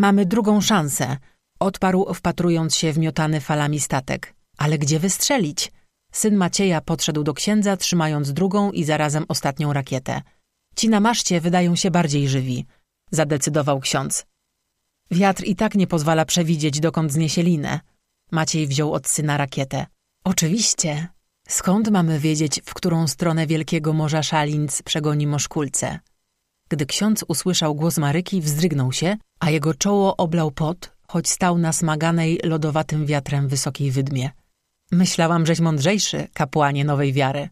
Mamy drugą szansę, odparł wpatrując się w miotany falami statek. Ale gdzie wystrzelić? Syn Macieja podszedł do księdza, trzymając drugą i zarazem ostatnią rakietę. Ci na maszcie wydają się bardziej żywi, zadecydował ksiądz. Wiatr i tak nie pozwala przewidzieć, dokąd zniesie linę. Maciej wziął od syna rakietę. Oczywiście. Skąd mamy wiedzieć, w którą stronę Wielkiego Morza Szalins przegoni moszkulce? Gdy ksiądz usłyszał głos Maryki, wzdrygnął się, a jego czoło oblał pot, choć stał na smaganej, lodowatym wiatrem wysokiej wydmie. Myślałam, żeś mądrzejszy, kapłanie nowej wiary.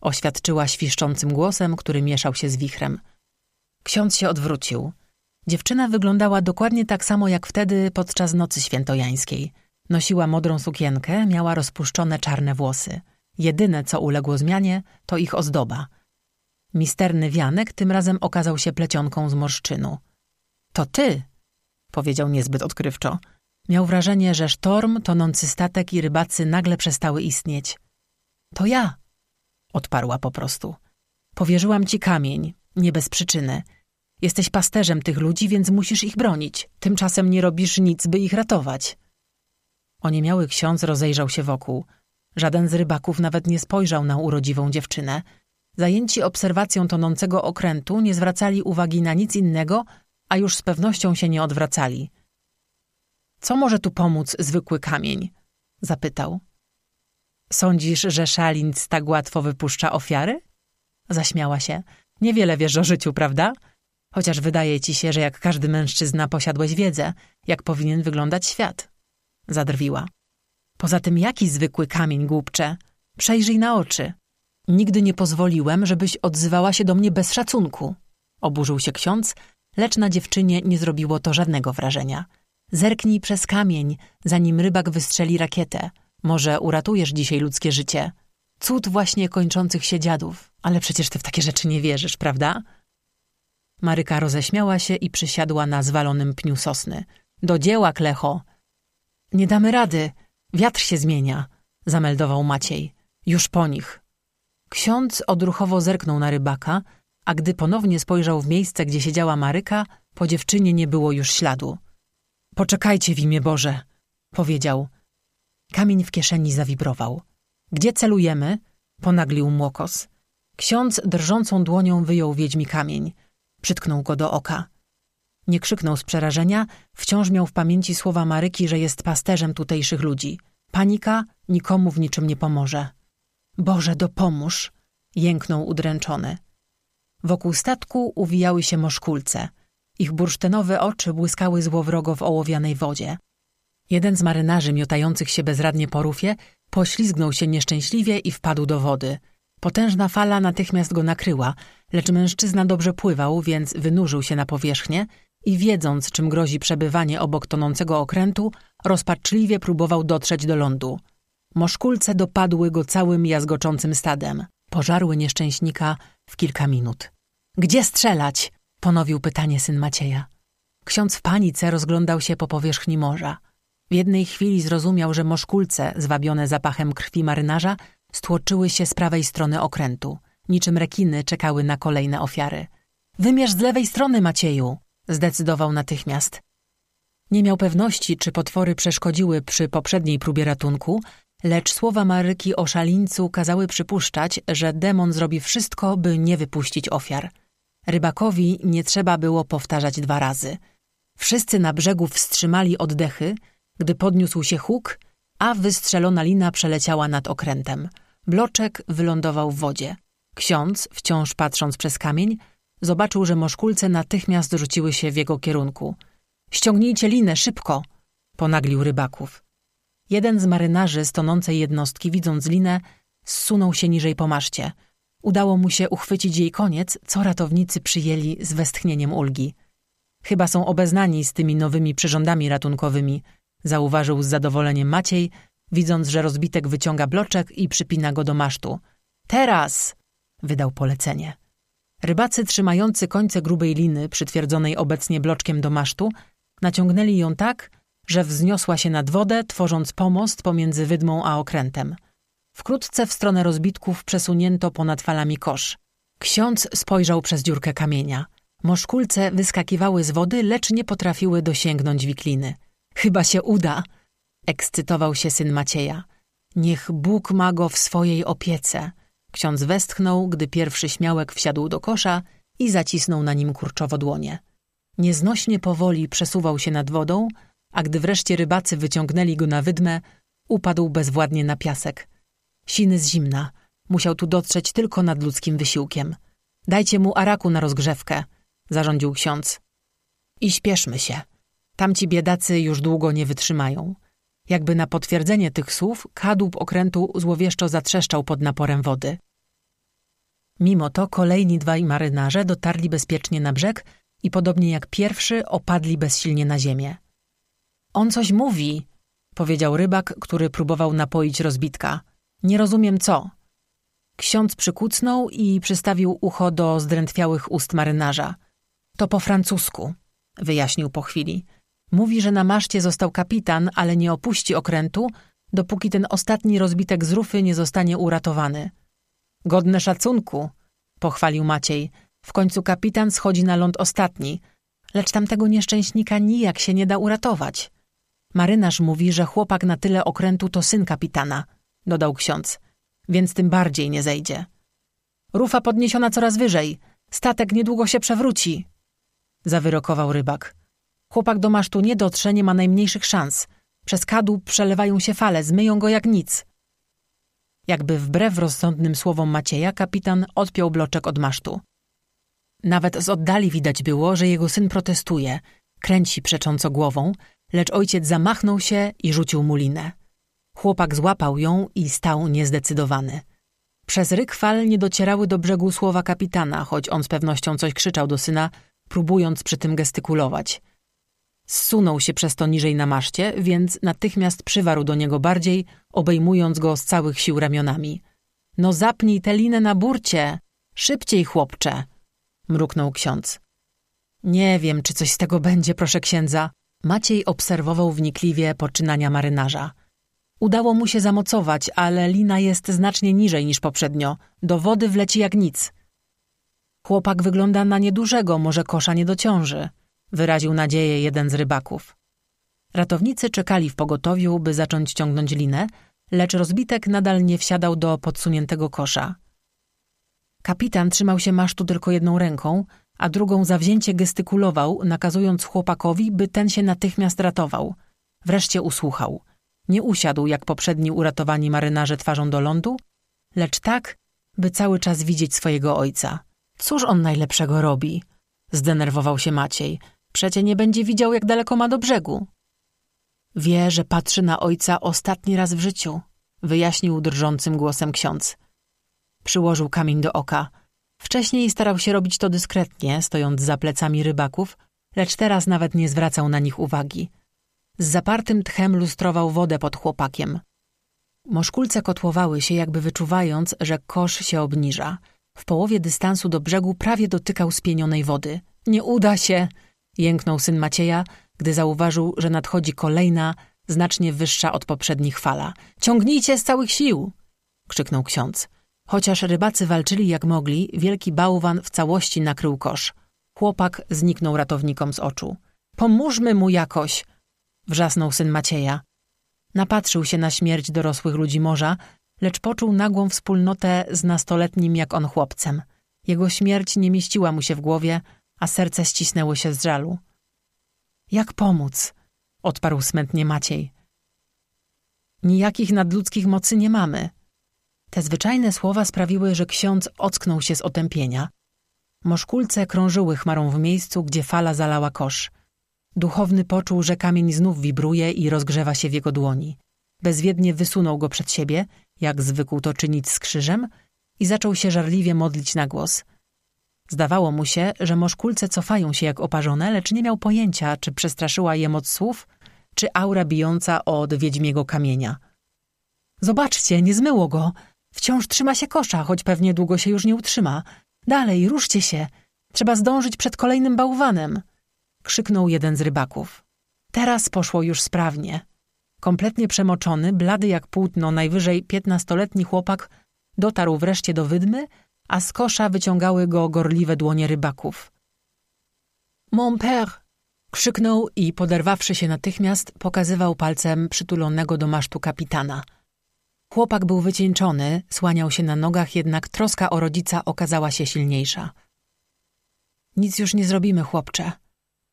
Oświadczyła świszczącym głosem, który mieszał się z wichrem. Ksiądz się odwrócił. Dziewczyna wyglądała dokładnie tak samo jak wtedy podczas nocy świętojańskiej. Nosiła modrą sukienkę, miała rozpuszczone czarne włosy. Jedyne, co uległo zmianie, to ich ozdoba. Misterny wianek tym razem okazał się plecionką z morszczynu. To ty, powiedział niezbyt odkrywczo. Miał wrażenie, że sztorm, tonący statek i rybacy nagle przestały istnieć. To ja, odparła po prostu. Powierzyłam ci kamień, nie bez przyczyny. Jesteś pasterzem tych ludzi, więc musisz ich bronić. Tymczasem nie robisz nic, by ich ratować. Oniemiały ksiądz rozejrzał się wokół. Żaden z rybaków nawet nie spojrzał na urodziwą dziewczynę. Zajęci obserwacją tonącego okrętu nie zwracali uwagi na nic innego, a już z pewnością się nie odwracali. Co może tu pomóc zwykły kamień? zapytał. Sądzisz, że Szalinc tak łatwo wypuszcza ofiary? Zaśmiała się. Niewiele wiesz o życiu, prawda? Chociaż wydaje ci się, że jak każdy mężczyzna posiadłeś wiedzę, jak powinien wyglądać świat. Zadrwiła. Poza tym jaki zwykły kamień, głupcze? Przejrzyj na oczy. Nigdy nie pozwoliłem, żebyś odzywała się do mnie bez szacunku. Oburzył się ksiądz, lecz na dziewczynie nie zrobiło to żadnego wrażenia. Zerknij przez kamień, zanim rybak wystrzeli rakietę. Może uratujesz dzisiaj ludzkie życie. Cud właśnie kończących się dziadów. Ale przecież ty w takie rzeczy nie wierzysz, prawda? Maryka roześmiała się i przysiadła na zwalonym pniu sosny. Do dzieła, Klecho! Nie damy rady. Wiatr się zmienia, zameldował Maciej. Już po nich. Ksiądz odruchowo zerknął na rybaka, a gdy ponownie spojrzał w miejsce, gdzie siedziała Maryka, po dziewczynie nie było już śladu. Poczekajcie w imię Boże, powiedział. Kamień w kieszeni zawibrował. Gdzie celujemy? Ponaglił Młokos. Ksiądz drżącą dłonią wyjął wiedźmi kamień. Przytknął go do oka. Nie krzyknął z przerażenia, wciąż miał w pamięci słowa Maryki, że jest pasterzem tutejszych ludzi. Panika nikomu w niczym nie pomoże. Boże, dopomóż! jęknął udręczony. Wokół statku uwijały się moszkulce. Ich bursztynowe oczy błyskały złowrogo w ołowianej wodzie. Jeden z marynarzy miotających się bezradnie po rufie poślizgnął się nieszczęśliwie i wpadł do wody. Potężna fala natychmiast go nakryła, lecz mężczyzna dobrze pływał, więc wynurzył się na powierzchnię i wiedząc, czym grozi przebywanie obok tonącego okrętu, rozpaczliwie próbował dotrzeć do lądu. Moszkulce dopadły go całym jazgoczącym stadem. Pożarły nieszczęśnika w kilka minut. Gdzie strzelać? Ponowił pytanie syn Macieja. Ksiądz w panice rozglądał się po powierzchni morza. W jednej chwili zrozumiał, że moszkulce, zwabione zapachem krwi marynarza, stłoczyły się z prawej strony okrętu. Niczym rekiny czekały na kolejne ofiary. Wymierz z lewej strony, Macieju! Zdecydował natychmiast. Nie miał pewności, czy potwory przeszkodziły przy poprzedniej próbie ratunku, lecz słowa Maryki o szalińcu kazały przypuszczać, że demon zrobi wszystko, by nie wypuścić ofiar. Rybakowi nie trzeba było powtarzać dwa razy. Wszyscy na brzegu wstrzymali oddechy, gdy podniósł się huk, a wystrzelona lina przeleciała nad okrętem. Bloczek wylądował w wodzie. Ksiądz, wciąż patrząc przez kamień, zobaczył, że moszkulce natychmiast rzuciły się w jego kierunku. Ściągnijcie linę, szybko! ponaglił rybaków. Jeden z marynarzy z tonącej jednostki, widząc linę, zsunął się niżej po maszcie. Udało mu się uchwycić jej koniec, co ratownicy przyjęli z westchnieniem ulgi. Chyba są obeznani z tymi nowymi przyrządami ratunkowymi, zauważył z zadowoleniem Maciej, widząc, że rozbitek wyciąga bloczek i przypina go do masztu. Teraz! wydał polecenie. Rybacy trzymający końce grubej liny, przytwierdzonej obecnie bloczkiem do masztu, naciągnęli ją tak, że wzniosła się nad wodę, tworząc pomost pomiędzy wydmą a okrętem. Wkrótce w stronę rozbitków przesunięto ponad falami kosz. Ksiądz spojrzał przez dziurkę kamienia. Moszkulce wyskakiwały z wody, lecz nie potrafiły dosięgnąć wikliny. Chyba się uda, ekscytował się syn Macieja. Niech Bóg ma go w swojej opiece. Ksiądz westchnął, gdy pierwszy śmiałek wsiadł do kosza i zacisnął na nim kurczowo dłonie. Nieznośnie powoli przesuwał się nad wodą, a gdy wreszcie rybacy wyciągnęli go na wydmę, upadł bezwładnie na piasek. Siny z zimna. Musiał tu dotrzeć tylko nad ludzkim wysiłkiem. Dajcie mu araku na rozgrzewkę, zarządził ksiądz. I śpieszmy się. Tamci biedacy już długo nie wytrzymają. Jakby na potwierdzenie tych słów, kadłub okrętu złowieszczo zatrzeszczał pod naporem wody. Mimo to kolejni dwaj marynarze dotarli bezpiecznie na brzeg i podobnie jak pierwszy opadli bezsilnie na ziemię. On coś mówi, powiedział rybak, który próbował napoić rozbitka. Nie rozumiem co. Ksiądz przykucnął i przystawił ucho do zdrętwiałych ust marynarza. To po francusku, wyjaśnił po chwili. Mówi, że na maszcie został kapitan, ale nie opuści okrętu, dopóki ten ostatni rozbitek z rufy nie zostanie uratowany. Godne szacunku, pochwalił Maciej. W końcu kapitan schodzi na ląd ostatni, lecz tamtego nieszczęśnika nijak się nie da uratować. Marynarz mówi, że chłopak na tyle okrętu to syn kapitana, dodał ksiądz, więc tym bardziej nie zejdzie. Rufa podniesiona coraz wyżej. Statek niedługo się przewróci, zawyrokował rybak. Chłopak do masztu nie dotrze, nie ma najmniejszych szans. Przez kadłub przelewają się fale, zmyją go jak nic. Jakby wbrew rozsądnym słowom Macieja, kapitan odpiął bloczek od masztu. Nawet z oddali widać było, że jego syn protestuje, kręci przecząco głową, lecz ojciec zamachnął się i rzucił mu linę. Chłopak złapał ją i stał niezdecydowany. Przez ryk fal nie docierały do brzegu słowa kapitana, choć on z pewnością coś krzyczał do syna, próbując przy tym gestykulować. Zsunął się przez to niżej na maszcie, więc natychmiast przywarł do niego bardziej, obejmując go z całych sił ramionami. No zapnij tę linę na burcie! Szybciej, chłopcze! mruknął ksiądz. Nie wiem, czy coś z tego będzie, proszę księdza. Maciej obserwował wnikliwie poczynania marynarza. Udało mu się zamocować, ale lina jest znacznie niżej niż poprzednio. Do wody wleci jak nic. Chłopak wygląda na niedużego, może kosza nie dociąży, wyraził nadzieję jeden z rybaków. Ratownicy czekali w pogotowiu, by zacząć ciągnąć linę, lecz rozbitek nadal nie wsiadał do podsuniętego kosza. Kapitan trzymał się masztu tylko jedną ręką, a drugą zawzięcie gestykulował, nakazując chłopakowi, by ten się natychmiast ratował. Wreszcie usłuchał. Nie usiadł jak poprzedni uratowani marynarze twarzą do lądu, lecz tak, by cały czas widzieć swojego ojca. Cóż on najlepszego robi? Zdenerwował się Maciej. Przecie nie będzie widział, jak daleko ma do brzegu. Wie, że patrzy na ojca ostatni raz w życiu, wyjaśnił drżącym głosem ksiądz. Przyłożył kamień do oka. Wcześniej starał się robić to dyskretnie, stojąc za plecami rybaków, lecz teraz nawet nie zwracał na nich uwagi. Z zapartym tchem lustrował wodę pod chłopakiem. Moszkulce kotłowały się, jakby wyczuwając, że kosz się obniża. W połowie dystansu do brzegu prawie dotykał spienionej wody. Nie uda się! jęknął syn Macieja, gdy zauważył, że nadchodzi kolejna, znacznie wyższa od poprzednich fala. Ciągnijcie z całych sił! krzyknął ksiądz. Chociaż rybacy walczyli jak mogli, wielki bałwan w całości nakrył kosz. Chłopak zniknął ratownikom z oczu. Pomóżmy mu jakoś! wrzasnął syn Macieja. Napatrzył się na śmierć dorosłych ludzi morza, lecz poczuł nagłą wspólnotę z nastoletnim jak on chłopcem. Jego śmierć nie mieściła mu się w głowie, a serce ścisnęło się z żalu. Jak pomóc? odparł smętnie Maciej. Nijakich nadludzkich mocy nie mamy. Te zwyczajne słowa sprawiły, że ksiądz ocknął się z otępienia. Moszkulce krążyły chmarą w miejscu, gdzie fala zalała kosz. Duchowny poczuł, że kamień znów wibruje i rozgrzewa się w jego dłoni. Bezwiednie wysunął go przed siebie, jak zwykł to czynić z krzyżem, i zaczął się żarliwie modlić na głos. Zdawało mu się, że moszkulce cofają się jak oparzone, lecz nie miał pojęcia, czy przestraszyła je moc słów, czy aura bijąca od wiedźmiego kamienia. Zobaczcie, nie zmyło go. Wciąż trzyma się kosza, choć pewnie długo się już nie utrzyma. Dalej, ruszcie się. Trzeba zdążyć przed kolejnym bałwanem. Krzyknął jeden z rybaków. Teraz poszło już sprawnie. Kompletnie przemoczony, blady jak płótno, najwyżej piętnastoletni chłopak dotarł wreszcie do wydmy, a z kosza wyciągały go gorliwe dłonie rybaków. Mon père! Krzyknął i poderwawszy się natychmiast, pokazywał palcem przytulonego do masztu kapitana. Chłopak był wycieńczony, słaniał się na nogach, jednak troska o rodzica okazała się silniejsza. Nic już nie zrobimy, chłopcze,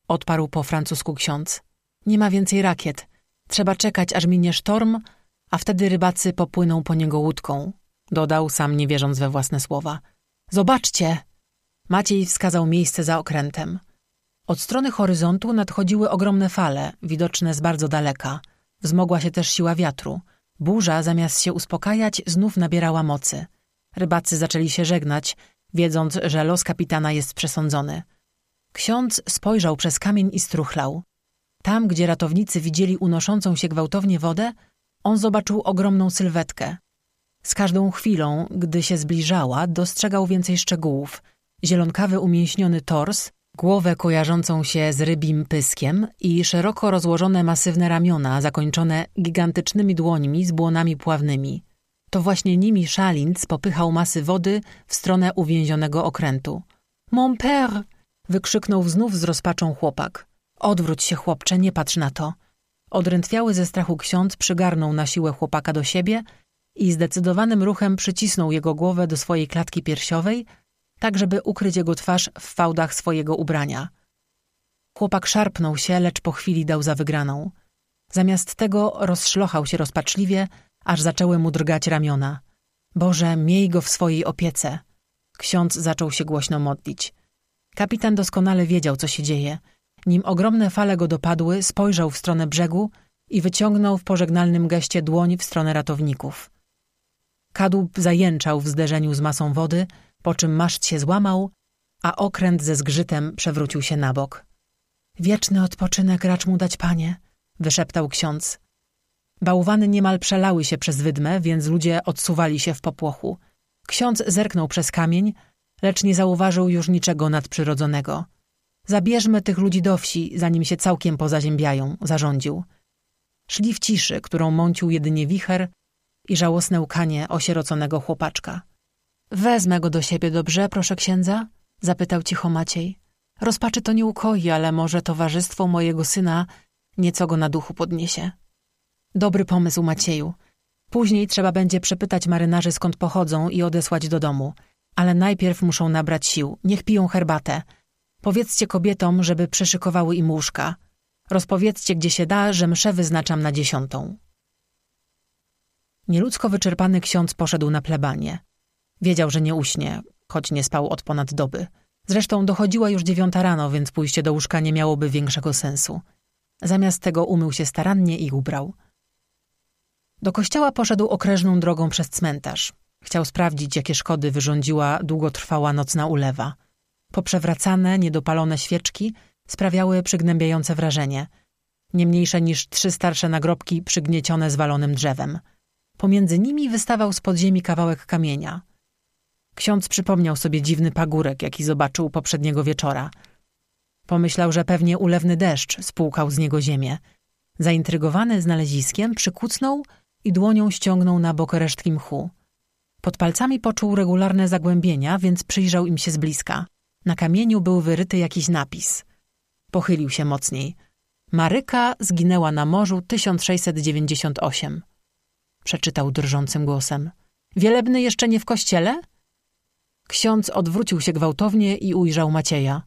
odparł po francusku ksiądz. Nie ma więcej rakiet. Trzeba czekać, aż minie sztorm, a wtedy rybacy popłyną po niego łódką, dodał sam nie wierząc we własne słowa. Zobaczcie! Maciej wskazał miejsce za okrętem. Od strony horyzontu nadchodziły ogromne fale, widoczne z bardzo daleka. Wzmogła się też siła wiatru. Burza, zamiast się uspokajać, znów nabierała mocy. Rybacy zaczęli się żegnać, wiedząc, że los kapitana jest przesądzony. Ksiądz spojrzał przez kamień i struchlał. Tam, gdzie ratownicy widzieli unoszącą się gwałtownie wodę, on zobaczył ogromną sylwetkę. Z każdą chwilą, gdy się zbliżała, dostrzegał więcej szczegółów. Zielonkawy umięśniony tors, głowę kojarzącą się z rybim pyskiem i szeroko rozłożone masywne ramiona zakończone gigantycznymi dłońmi z błonami pławnymi. To właśnie nimi Szalins popychał masy wody w stronę uwięzionego okrętu. – Mon père! – wykrzyknął znów z rozpaczą chłopak. – Odwróć się, chłopcze, nie patrz na to. Odrętwiały ze strachu ksiądz przygarnął na siłę chłopaka do siebie i zdecydowanym ruchem przycisnął jego głowę do swojej klatki piersiowej, tak żeby ukryć jego twarz w fałdach swojego ubrania. Chłopak szarpnął się, lecz po chwili dał za wygraną. Zamiast tego rozszlochał się rozpaczliwie, aż zaczęły mu drgać ramiona. Boże, miej go w swojej opiece. Ksiądz zaczął się głośno modlić. Kapitan doskonale wiedział, co się dzieje. Nim ogromne fale go dopadły, spojrzał w stronę brzegu i wyciągnął w pożegnalnym geście dłoń w stronę ratowników. Kadłub zajęczał w zderzeniu z masą wody, po czym maszt się złamał, a okręt ze zgrzytem przewrócił się na bok. Wieczny odpoczynek racz mu dać, panie, wyszeptał ksiądz. Bałwany niemal przelały się przez wydmę, więc ludzie odsuwali się w popłochu. Ksiądz zerknął przez kamień, lecz nie zauważył już niczego nadprzyrodzonego. Zabierzmy tych ludzi do wsi, zanim się całkiem pozaziębiają, zarządził. Szli w ciszy, którą mącił jedynie wicher i żałosne łkanie osieroconego chłopaczka. Wezmę go do siebie, dobrze, proszę księdza? Zapytał cicho Maciej. Rozpaczy to nie ukoi, ale może towarzystwo mojego syna nieco go na duchu podniesie. Dobry pomysł, Macieju. Później trzeba będzie przepytać marynarzy, skąd pochodzą i odesłać do domu. Ale najpierw muszą nabrać sił. Niech piją herbatę. Powiedzcie kobietom, żeby przyszykowały im łóżka. Rozpowiedzcie, gdzie się da, że mszę wyznaczam na dziesiątą. Nieludzko wyczerpany ksiądz poszedł na plebanie. Wiedział, że nie uśnie, choć nie spał od ponad doby. Zresztą dochodziła już dziewiąta rano, więc pójście do łóżka nie miałoby większego sensu. Zamiast tego umył się starannie i ubrał. Do kościoła poszedł okrężną drogą przez cmentarz. Chciał sprawdzić, jakie szkody wyrządziła długotrwała nocna ulewa. Poprzewracane, niedopalone świeczki sprawiały przygnębiające wrażenie. Nie mniejsze niż trzy starsze nagrobki przygniecione zwalonym drzewem. Pomiędzy nimi wystawał z podziemi kawałek kamienia. Ksiądz przypomniał sobie dziwny pagórek, jaki zobaczył poprzedniego wieczora. Pomyślał, że pewnie ulewny deszcz spłukał z niego ziemię. Zaintrygowany znaleziskiem przykucnął i dłonią ściągnął na bok resztki mchu. Pod palcami poczuł regularne zagłębienia, więc przyjrzał im się z bliska. Na kamieniu był wyryty jakiś napis. Pochylił się mocniej. Maryka zginęła na morzu 1698. Przeczytał drżącym głosem. Wielebny jeszcze nie w kościele? Ksiądz odwrócił się gwałtownie i ujrzał Macieja.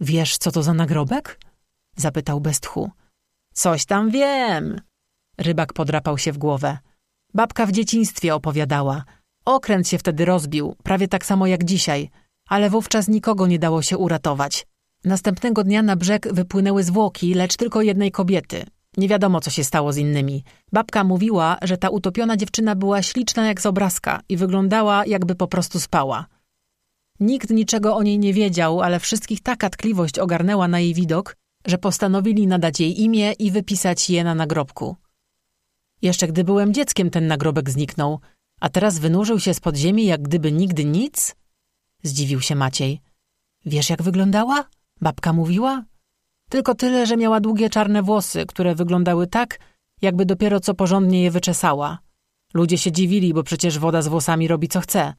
Wiesz, co to za nagrobek? Zapytał bez tchu. Coś tam wiem. Rybak podrapał się w głowę. Babka w dzieciństwie opowiadała. Okręt się wtedy rozbił, prawie tak samo jak dzisiaj, ale wówczas nikogo nie dało się uratować. Następnego dnia na brzeg wypłynęły zwłoki, lecz tylko jednej kobiety. Nie wiadomo, co się stało z innymi. Babka mówiła, że ta utopiona dziewczyna była śliczna jak z obrazka i wyglądała, jakby po prostu spała. Nikt niczego o niej nie wiedział, ale wszystkich taka tkliwość ogarnęła na jej widok, że postanowili nadać jej imię i wypisać je na nagrobku. Jeszcze gdy byłem dzieckiem, ten nagrobek zniknął, a teraz wynurzył się z podziemi, jak gdyby nigdy nic? Zdziwił się Maciej. Wiesz, jak wyglądała? Babka mówiła? Tylko tyle, że miała długie czarne włosy, które wyglądały tak, jakby dopiero co porządnie je wyczesała. Ludzie się dziwili, bo przecież woda z włosami robi co chce.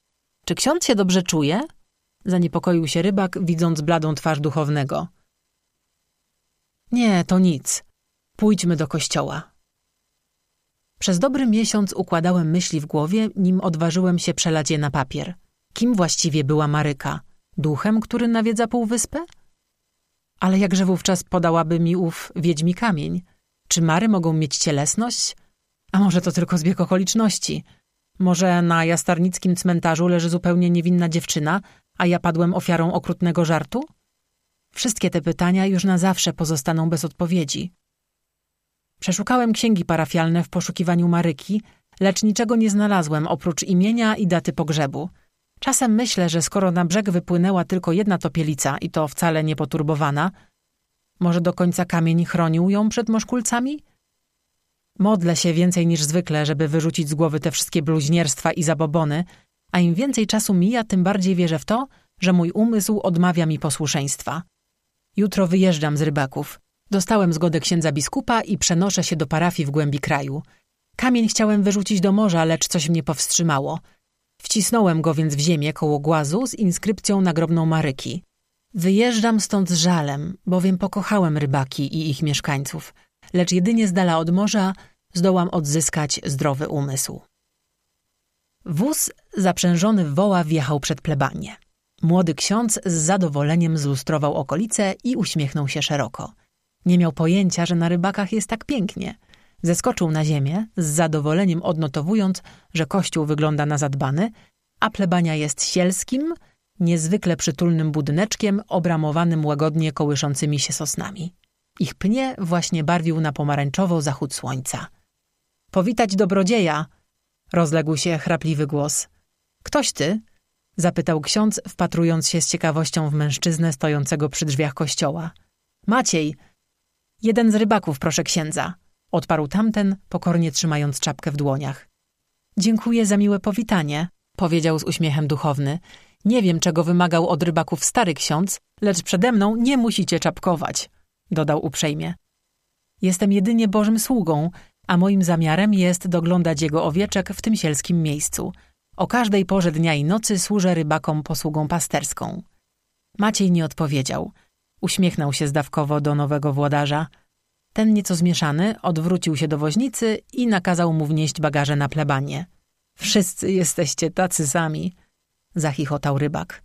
Czy ksiądz się dobrze czuje? Zaniepokoił się rybak, widząc bladą twarz duchownego. Nie, to nic. Pójdźmy do kościoła. Przez dobry miesiąc układałem myśli w głowie, nim odważyłem się przelać je na papier. Kim właściwie była Maryka? Duchem, który nawiedza półwyspę? Ale jakże wówczas podałaby mi ów wiedźmi kamień? Czy Mary mogą mieć cielesność? A może to tylko zbieg okoliczności? Może na jastarnickim cmentarzu leży zupełnie niewinna dziewczyna, a ja padłem ofiarą okrutnego żartu? Wszystkie te pytania już na zawsze pozostaną bez odpowiedzi. Przeszukałem księgi parafialne w poszukiwaniu Maryki, lecz niczego nie znalazłem oprócz imienia i daty pogrzebu. Czasem myślę, że skoro na brzeg wypłynęła tylko jedna topielica i to wcale nie poturbowana, może do końca kamień chronił ją przed moszkulcami? Modlę się więcej niż zwykle, żeby wyrzucić z głowy te wszystkie bluźnierstwa i zabobony, a im więcej czasu mija, tym bardziej wierzę w to, że mój umysł odmawia mi posłuszeństwa. Jutro wyjeżdżam z rybaków. Dostałem zgodę księdza biskupa i przenoszę się do parafii w głębi kraju. Kamień chciałem wyrzucić do morza, lecz coś mnie powstrzymało. Wcisnąłem go więc w ziemię koło głazu z inskrypcją nagrobną Maryki. Wyjeżdżam stąd z żalem, bowiem pokochałem rybaki i ich mieszkańców, lecz jedynie z dala od morza zdołam odzyskać zdrowy umysł. Wóz zaprzężony w woła wjechał przed plebanię. Młody ksiądz z zadowoleniem zlustrował okolice i uśmiechnął się szeroko. Nie miał pojęcia, że na rybakach jest tak pięknie. Zeskoczył na ziemię, z zadowoleniem odnotowując, że kościół wygląda na zadbany, a plebania jest sielskim, niezwykle przytulnym budyneczkiem obramowanym łagodnie kołyszącymi się sosnami. Ich pnie właśnie barwił na pomarańczowo zachód słońca. – Powitać dobrodzieja! – rozległ się chrapliwy głos. – Ktoś ty? – zapytał ksiądz, wpatrując się z ciekawością w mężczyznę stojącego przy drzwiach kościoła. – Maciej! Jeden z rybaków, proszę księdza! – odparł tamten, pokornie trzymając czapkę w dłoniach. – Dziękuję za miłe powitanie – powiedział z uśmiechem duchowny – nie wiem, czego wymagał od rybaków stary ksiądz, lecz przede mną nie musicie czapkować, dodał uprzejmie. Jestem jedynie Bożym sługą, a moim zamiarem jest doglądać jego owieczek w tym sielskim miejscu. O każdej porze dnia i nocy służę rybakom posługą pasterską. Maciej nie odpowiedział. Uśmiechnął się zdawkowo do nowego włodarza. Ten nieco zmieszany odwrócił się do woźnicy i nakazał mu wnieść bagaże na plebanie. Wszyscy jesteście tacy sami, zachichotał rybak.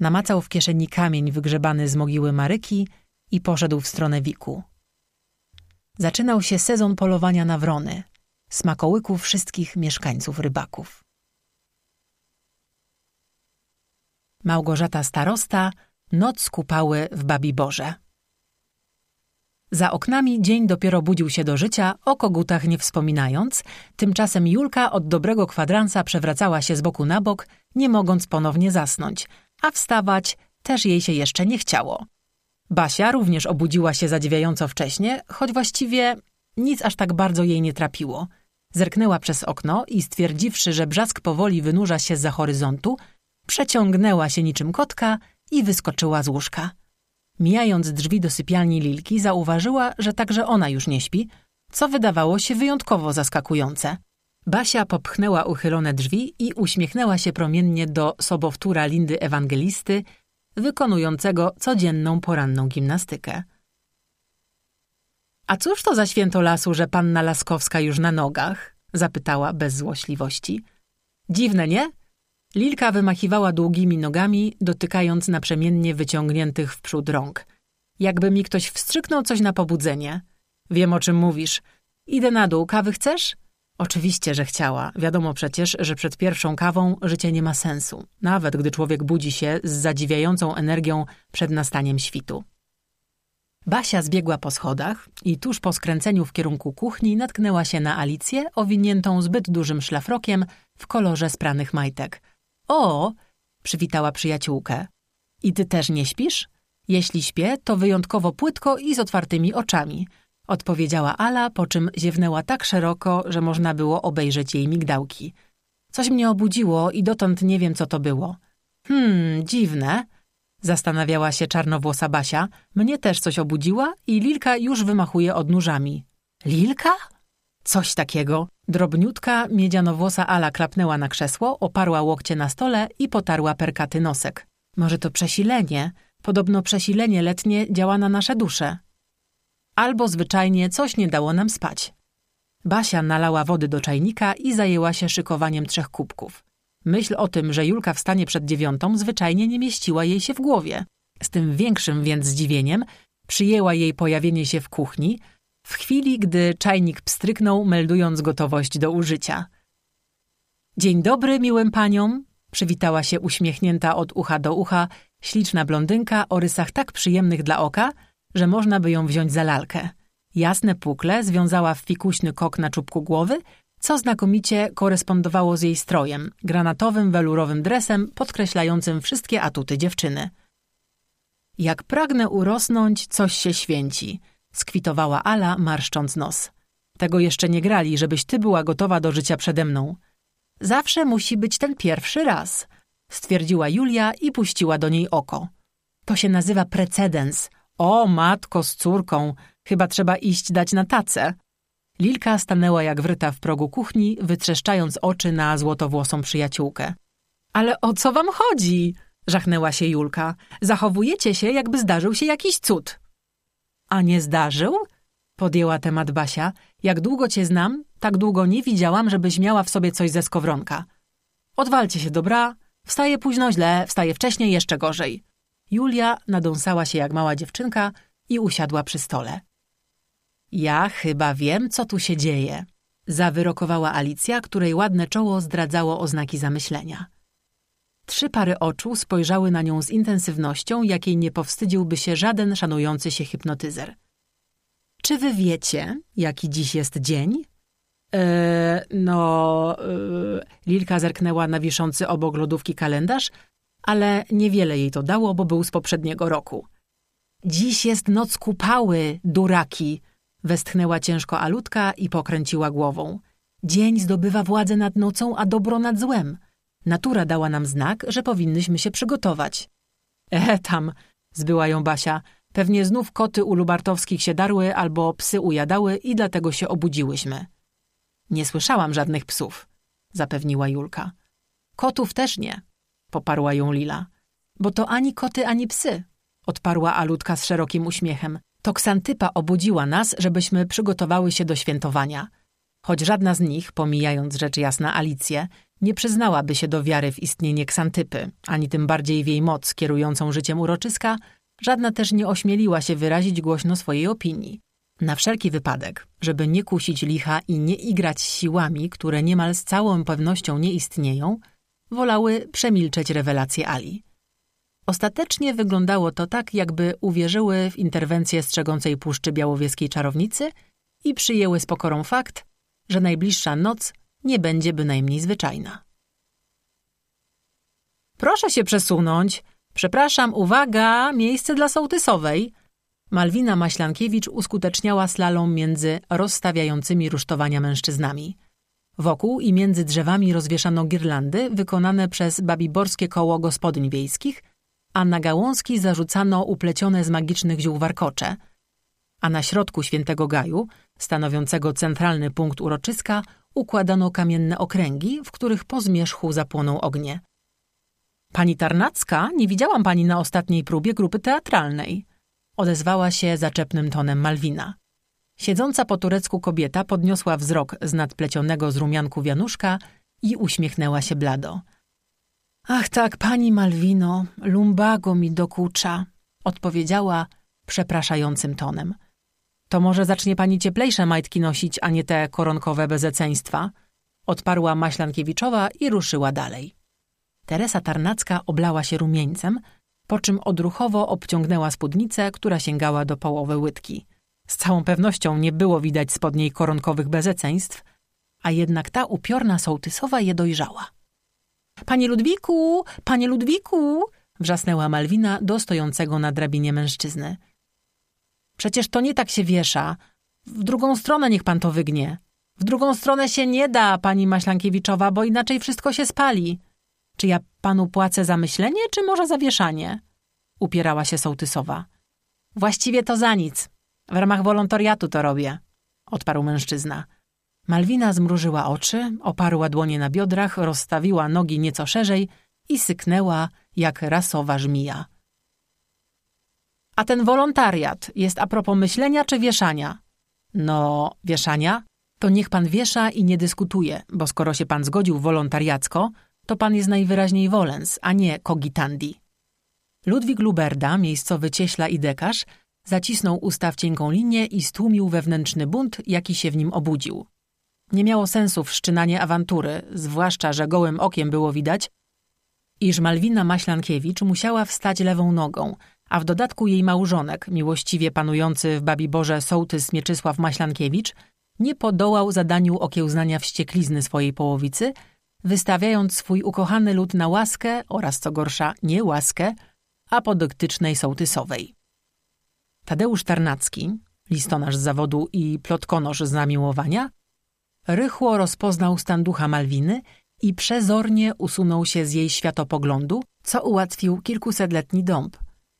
Namacał w kieszeni kamień wygrzebany z mogiły Maryki i poszedł w stronę Wiku. Zaczynał się sezon polowania na wrony, smakołyku wszystkich mieszkańców rybaków. Małgorzata Starosta, noc kupały w Babiborze. Za oknami dzień dopiero budził się do życia, o kogutach nie wspominając, tymczasem Julka od dobrego kwadransa przewracała się z boku na bok, nie mogąc ponownie zasnąć, a wstawać też jej się jeszcze nie chciało. Basia również obudziła się zadziwiająco wcześnie, choć właściwie nic aż tak bardzo jej nie trapiło. Zerknęła przez okno i stwierdziwszy, że brzask powoli wynurza się za horyzontu, przeciągnęła się niczym kotka i wyskoczyła z łóżka. Mijając drzwi do sypialni Lilki, zauważyła, że także ona już nie śpi, co wydawało się wyjątkowo zaskakujące. Basia popchnęła uchylone drzwi i uśmiechnęła się promiennie do sobowtóra Lindy Ewangelisty, wykonującego codzienną poranną gimnastykę. A cóż to za święto lasu, że panna Laskowska już na nogach? zapytała bez złośliwości. Dziwne, nie? Lilka wymachiwała długimi nogami, dotykając naprzemiennie wyciągniętych w przód rąk. Jakby mi ktoś wstrzyknął coś na pobudzenie. Wiem, o czym mówisz. Idę na dół, kawy chcesz? Oczywiście, że chciała. Wiadomo przecież, że przed pierwszą kawą życie nie ma sensu, nawet gdy człowiek budzi się z zadziwiającą energią przed nastaniem świtu. Basia zbiegła po schodach i tuż po skręceniu w kierunku kuchni natknęła się na Alicję owiniętą zbyt dużym szlafrokiem w kolorze spranych majtek – o, przywitała przyjaciółkę. I ty też nie śpisz? Jeśli śpię, to wyjątkowo płytko i z otwartymi oczami. Odpowiedziała Ala, po czym ziewnęła tak szeroko, że można było obejrzeć jej migdałki. Coś mnie obudziło i dotąd nie wiem, co to było. Hmm, dziwne. Zastanawiała się czarnowłosa Basia. Mnie też coś obudziła i Lilka już wymachuje odnóżami. Lilka? Coś takiego. Drobniutka, miedzianowłosa Ala klapnęła na krzesło, oparła łokcie na stole i potarła perkaty nosek. Może to przesilenie? Podobno przesilenie letnie działa na nasze dusze. albo zwyczajnie coś nie dało nam spać. Basia nalała wody do czajnika i zajęła się szykowaniem trzech kubków. Myśl o tym, że Julka wstanie przed dziewiątą, zwyczajnie nie mieściła jej się w głowie. Z tym większym więc zdziwieniem przyjęła jej pojawienie się w kuchni, w chwili, gdy czajnik pstryknął, meldując gotowość do użycia. Dzień dobry, miłym paniom, przywitała się uśmiechnięta od ucha do ucha, śliczna blondynka o rysach tak przyjemnych dla oka, że można by ją wziąć za lalkę. Jasne pukle związała w fikuśny kok na czubku głowy, co znakomicie korespondowało z jej strojem, granatowym, welurowym dresem podkreślającym wszystkie atuty dziewczyny. Jak pragnę urosnąć, coś się święci, skwitowała Ala, marszcząc nos. Tego jeszcze nie grali, żebyś ty była gotowa do życia przede mną. Zawsze musi być ten pierwszy raz, stwierdziła Julia i puściła do niej oko. To się nazywa precedens. O, matko z córką, chyba trzeba iść dać na tacę. Lilka stanęła jak wryta w progu kuchni, wytrzeszczając oczy na złotowłosą przyjaciółkę. Ale o co wam chodzi? żachnęła się Julka. Zachowujecie się, jakby zdarzył się jakiś cud. A nie zdarzył? Podjęła temat Basia. Jak długo cię znam, tak długo nie widziałam, żebyś miała w sobie coś ze skowronka. Odwalcie się, dobra? Wstaje późno źle, wstaje wcześniej jeszcze gorzej. Julia nadąsała się jak mała dziewczynka i usiadła przy stole. Ja chyba wiem, co tu się dzieje, zawyrokowała Alicja, której ładne czoło zdradzało oznaki zamyślenia. Trzy pary oczu spojrzały na nią z intensywnością, jakiej nie powstydziłby się żaden szanujący się hipnotyzer. Czy wy wiecie, jaki dziś jest dzień? Eee, no... Eee, Lilka zerknęła na wiszący obok lodówki kalendarz, ale niewiele jej to dało, bo był z poprzedniego roku. Dziś jest noc kupały, duraki! Westchnęła ciężko Alutka i pokręciła głową. Dzień zdobywa władzę nad nocą, a dobro nad złem. Natura dała nam znak, że powinnyśmy się przygotować. E, tam, zbyła ją Basia. Pewnie znów koty u Lubartowskich się darły albo psy ujadały i dlatego się obudziłyśmy. Nie słyszałam żadnych psów, zapewniła Julka. Kotów też nie, poparła ją Lila. Bo to ani koty, ani psy, odparła Alutka z szerokim uśmiechem. To ksantypa obudziła nas, żebyśmy przygotowały się do świętowania. Choć żadna z nich, pomijając rzecz jasna Alicję, nie przyznałaby się do wiary w istnienie ksantypy, ani tym bardziej w jej moc kierującą życiem uroczyska, żadna też nie ośmieliła się wyrazić głośno swojej opinii. Na wszelki wypadek, żeby nie kusić licha i nie igrać siłami, które niemal z całą pewnością nie istnieją, wolały przemilczeć rewelacje Ali. Ostatecznie wyglądało to tak, jakby uwierzyły w interwencję strzegącej Puszczy Białowieskiej czarownicy i przyjęły z pokorą fakt, że najbliższa noc nie będzie bynajmniej zwyczajna. Proszę się przesunąć. Przepraszam, uwaga, miejsce dla sołtysowej. Malwina Maślankiewicz uskuteczniała slalom między rozstawiającymi rusztowania mężczyznami. Wokół i między drzewami rozwieszano girlandy wykonane przez babiborskie koło gospodyń wiejskich, a na gałązki zarzucano uplecione z magicznych ziół warkocze, a na środku świętego gaju, stanowiącego centralny punkt uroczyska, układano kamienne okręgi, w których po zmierzchu zapłonął ognie. Pani Tarnacka, nie widziałam pani na ostatniej próbie grupy teatralnej. Odezwała się zaczepnym tonem Malwina. Siedząca po turecku kobieta podniosła wzrok z nadplecionego z rumianku wianuszka i uśmiechnęła się blado. Ach tak, pani Malwino, lumbago mi dokucza, odpowiedziała przepraszającym tonem. To może zacznie pani cieplejsze majtki nosić, a nie te koronkowe bezeceństwa? Odparła Maślankiewiczowa i ruszyła dalej. Teresa Tarnacka oblała się rumieńcem, po czym odruchowo obciągnęła spódnicę, która sięgała do połowy łydki. Z całą pewnością nie było widać spod niej koronkowych bezeceństw, a jednak ta upiorna sołtysowa je dojrzała. Panie Ludwiku, panie Ludwiku! wrzasnęła Malwina do stojącego na drabinie mężczyzny. Przecież to nie tak się wiesza. W drugą stronę niech pan to wygnie. W drugą stronę się nie da, pani Maślankiewiczowa, bo inaczej wszystko się spali. Czy ja panu płacę za myślenie, czy może za wieszanie? Upierała się sołtysowa. Właściwie to za nic. W ramach wolontariatu to robię, odparł mężczyzna. Malwina zmrużyła oczy, oparła dłonie na biodrach, rozstawiła nogi nieco szerzej i syknęła jak rasowa żmija. A ten wolontariat jest a propos myślenia czy wieszania? No, wieszania? To niech pan wiesza i nie dyskutuje, bo skoro się pan zgodził wolontariacko, to pan jest najwyraźniej wolens, a nie kogitandi. Ludwik Luberda, miejscowy cieśla i dekarz, zacisnął usta w cienką linię i stłumił wewnętrzny bunt, jaki się w nim obudził. Nie miało sensu wszczynanie awantury, zwłaszcza, że gołym okiem było widać, iż Malwina Maślankiewicz musiała wstać lewą nogą, a w dodatku jej małżonek, miłościwie panujący w Babiborze sołtys Mieczysław Maślankiewicz, nie podołał zadaniu okiełznania wścieklizny swojej połowicy, wystawiając swój ukochany lud na łaskę oraz, co gorsza, niełaskę apodyktycznej sołtysowej. Tadeusz Tarnacki, listonosz z zawodu i plotkonosz z zamiłowania, rychło rozpoznał stan ducha Malwiny i przezornie usunął się z jej światopoglądu, co ułatwił kilkusetletni dąb,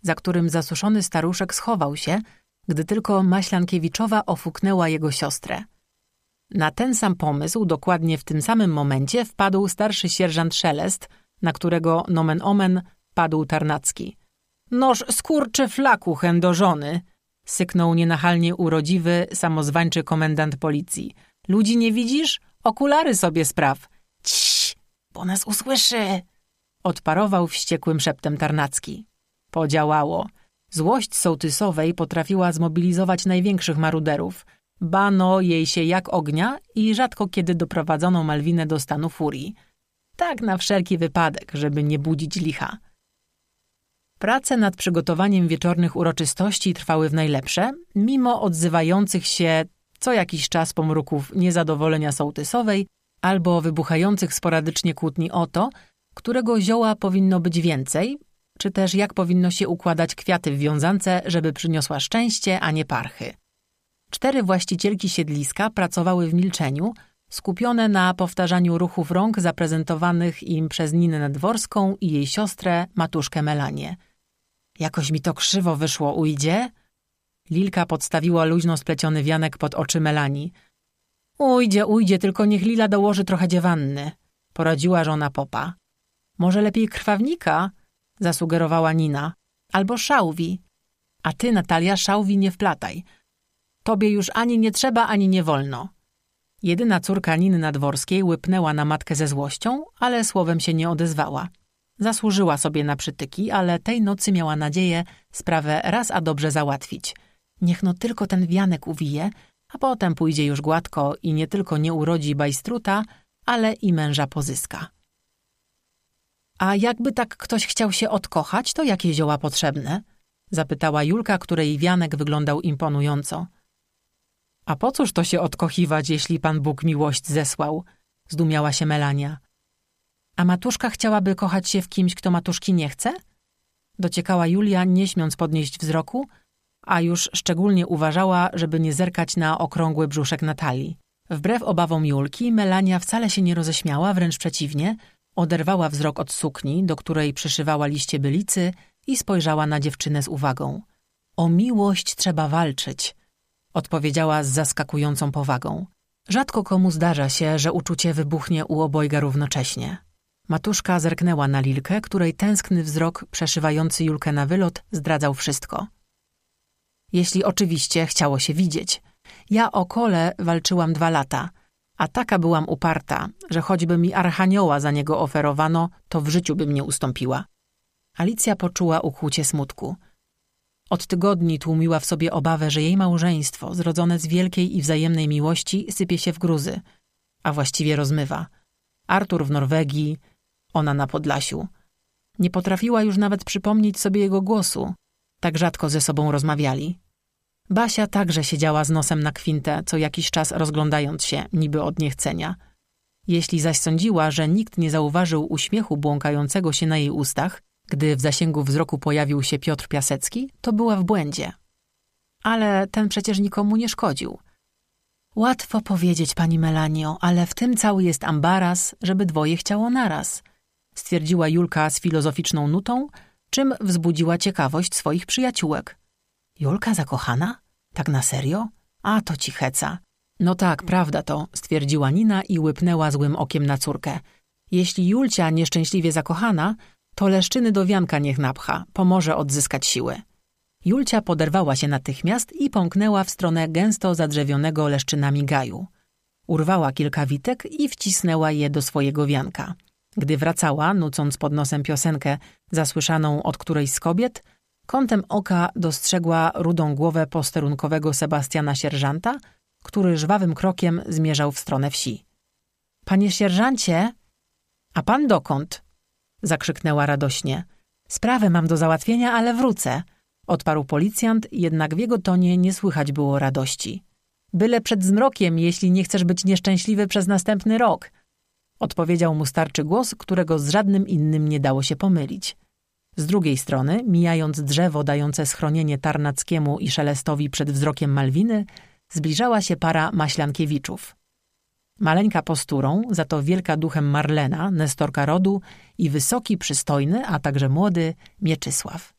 za którym zasuszony staruszek schował się, gdy tylko Maślankiewiczowa ofuknęła jego siostrę. Na ten sam pomysł, dokładnie w tym samym momencie, wpadł starszy sierżant Szelest, na którego nomen omen padł Tarnacki. Noż skurczy flaku chędożony, syknął nienachalnie urodziwy, samozwańczy komendant policji. Ludzi nie widzisz? Okulary sobie spraw. Cii, bo nas usłyszy! Odparował wściekłym szeptem Tarnacki. Podziałało. Złość sołtysowej potrafiła zmobilizować największych maruderów. Bano jej się jak ognia i rzadko kiedy doprowadzono Malwinę do stanu furii. Tak na wszelki wypadek, żeby nie budzić licha. Prace nad przygotowaniem wieczornych uroczystości trwały w najlepsze, mimo odzywających się co jakiś czas pomruków niezadowolenia sołtysowej albo wybuchających sporadycznie kłótni o to, którego zioła powinno być więcej, czy też jak powinno się układać kwiaty w wiązance, żeby przyniosła szczęście, a nie parchy. Cztery właścicielki siedliska pracowały w milczeniu, skupione na powtarzaniu ruchów rąk zaprezentowanych im przez Ninę Nadworską i jej siostrę, matuszkę Melanię. Jakoś mi to krzywo wyszło, ujdzie? Lilka podstawiła luźno spleciony wianek pod oczy Melanii. Ujdzie, ujdzie, tylko niech Lila dołoży trochę dziewanny, poradziła żona popa. Może lepiej krwawnika? Zasugerowała Nina. Albo szałwi. A ty, Natalia, szałwi nie wplataj. Tobie już ani nie trzeba, ani nie wolno. Jedyna córka Niny Nadworskiej łypnęła na matkę ze złością, ale słowem się nie odezwała. Zasłużyła sobie na przytyki, ale tej nocy miała nadzieję sprawę raz a dobrze załatwić. Niech no tylko ten wianek uwije, a potem pójdzie już gładko i nie tylko nie urodzi bajstruta, ale i męża pozyska. A jakby tak ktoś chciał się odkochać, to jakie zioła potrzebne? Zapytała Julka, której wianek wyglądał imponująco. A po cóż to się odkochiwać, jeśli Pan Bóg miłość zesłał? Zdumiała się Melania. A matuszka chciałaby kochać się w kimś, kto matuszki nie chce? Dociekała Julia, nie śmiąc podnieść wzroku, a już szczególnie uważała, żeby nie zerkać na okrągły brzuszek Natalii. Wbrew obawom Julki, Melania wcale się nie roześmiała, wręcz przeciwnie, oderwała wzrok od sukni, do której przyszywała liście bylicy i spojrzała na dziewczynę z uwagą. O miłość trzeba walczyć, odpowiedziała z zaskakującą powagą. Rzadko komu zdarza się, że uczucie wybuchnie u obojga równocześnie. Matuszka zerknęła na Lilkę, której tęskny wzrok przeszywający Julkę na wylot zdradzał wszystko. Jeśli oczywiście chciało się widzieć. Ja o kole walczyłam dwa lata, a taka byłam uparta, że choćby mi archanioła za niego oferowano, to w życiu bym nie ustąpiła. Alicja poczuła ukłucie smutku. Od tygodni tłumiła w sobie obawę, że jej małżeństwo, zrodzone z wielkiej i wzajemnej miłości, sypie się w gruzy, a właściwie rozmywa. Artur w Norwegii, ona na Podlasiu. Nie potrafiła już nawet przypomnieć sobie jego głosu. Tak rzadko ze sobą rozmawiali. Basia także siedziała z nosem na kwintę, co jakiś czas rozglądając się, niby od niechcenia. Jeśli zaś sądziła, że nikt nie zauważył uśmiechu błąkającego się na jej ustach, gdy w zasięgu wzroku pojawił się Piotr Piasecki, to była w błędzie. Ale ten przecież nikomu nie szkodził. Łatwo powiedzieć, pani Melanio, ale w tym cały jest ambaras, żeby dwoje chciało naraz – stwierdziła Julka z filozoficzną nutą, czym wzbudziła ciekawość swoich przyjaciółek. Julka zakochana? Tak na serio? A to ci heca. No tak, prawda to, stwierdziła Nina i łypnęła złym okiem na córkę. Jeśli Julcia nieszczęśliwie zakochana, to leszczyny do wianka niech napcha, pomoże odzyskać siły. Julcia poderwała się natychmiast i pomknęła w stronę gęsto zadrzewionego leszczynami gaju. Urwała kilka witek i wcisnęła je do swojego wianka. Gdy wracała, nucąc pod nosem piosenkę zasłyszaną od którejś z kobiet, kątem oka dostrzegła rudą głowę posterunkowego Sebastiana sierżanta, który żwawym krokiem zmierzał w stronę wsi. – Panie sierżancie! – A pan dokąd? – zakrzyknęła radośnie. – Sprawę mam do załatwienia, ale wrócę – odparł policjant, jednak w jego tonie nie słychać było radości. Byle przed zmrokiem, jeśli nie chcesz być nieszczęśliwy przez następny rok, odpowiedział mu starczy głos, którego z żadnym innym nie dało się pomylić. Z drugiej strony, mijając drzewo dające schronienie Tarnackiemu i Szelestowi przed wzrokiem Malwiny, zbliżała się para Maślankiewiczów. Maleńka posturą, za to wielka duchem Marlena, nestorka rodu i wysoki, przystojny, a także młody Mieczysław.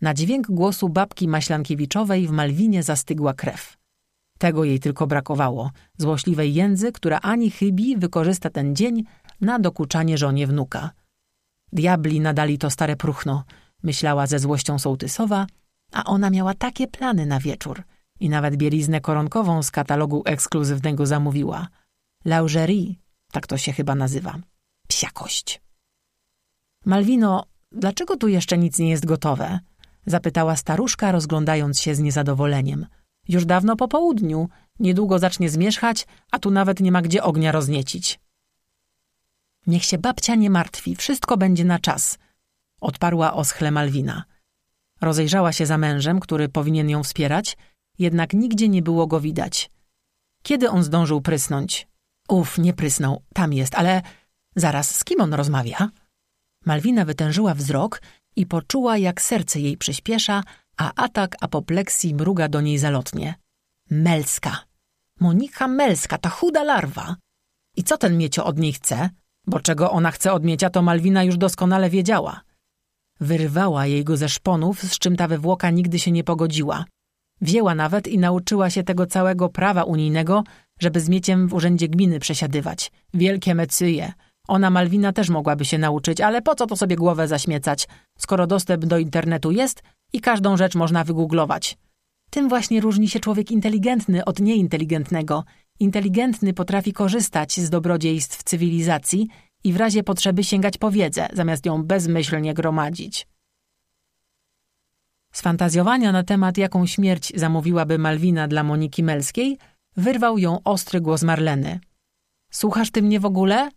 Na dźwięk głosu babki Maślankiewiczowej w Malwinie zastygła krew. Tego jej tylko brakowało, złośliwej jędzy, która ani chybi wykorzysta ten dzień na dokuczanie żonie wnuka. Diabli nadali to stare próchno, myślała ze złością sołtysowa, a ona miała takie plany na wieczór i nawet bieliznę koronkową z katalogu ekskluzywnego zamówiła. Laugerie, tak to się chyba nazywa. Psiakość. Malwino, dlaczego tu jeszcze nic nie jest gotowe? Zapytała staruszka, rozglądając się z niezadowoleniem. Już dawno po południu. Niedługo zacznie zmierzchać, a tu nawet nie ma gdzie ognia rozniecić. Niech się babcia nie martwi, wszystko będzie na czas, odparła oschle Malwina. Rozejrzała się za mężem, który powinien ją wspierać, jednak nigdzie nie było go widać. Kiedy on zdążył prysnąć? Uf, nie prysnął, tam jest, ale zaraz z kim on rozmawia? Malwina wytężyła wzrok i poczuła, jak serce jej przyspiesza, a atak apopleksji mruga do niej zalotnie. Melska. Monika Melska, ta chuda larwa. I co ten miecio od niej chce? Bo czego ona chce od miecia, to Malwina już doskonale wiedziała. Wyrwała jej go ze szponów, z czym ta wywłoka nigdy się nie pogodziła. Wzięła nawet i nauczyła się tego całego prawa unijnego, żeby z mieciem w urzędzie gminy przesiadywać. Wielkie mecyje. Ona, Malwina, też mogłaby się nauczyć, ale po co to sobie głowę zaśmiecać, skoro dostęp do internetu jest i każdą rzecz można wygooglować. Tym właśnie różni się człowiek inteligentny od nieinteligentnego. Inteligentny potrafi korzystać z dobrodziejstw cywilizacji i w razie potrzeby sięgać po wiedzę, zamiast ją bezmyślnie gromadzić. Z fantazjowania na temat, jaką śmierć zamówiłaby Malwina dla Moniki Melskiej, wyrwał ją ostry głos Marleny. Słuchasz ty mnie w ogóle?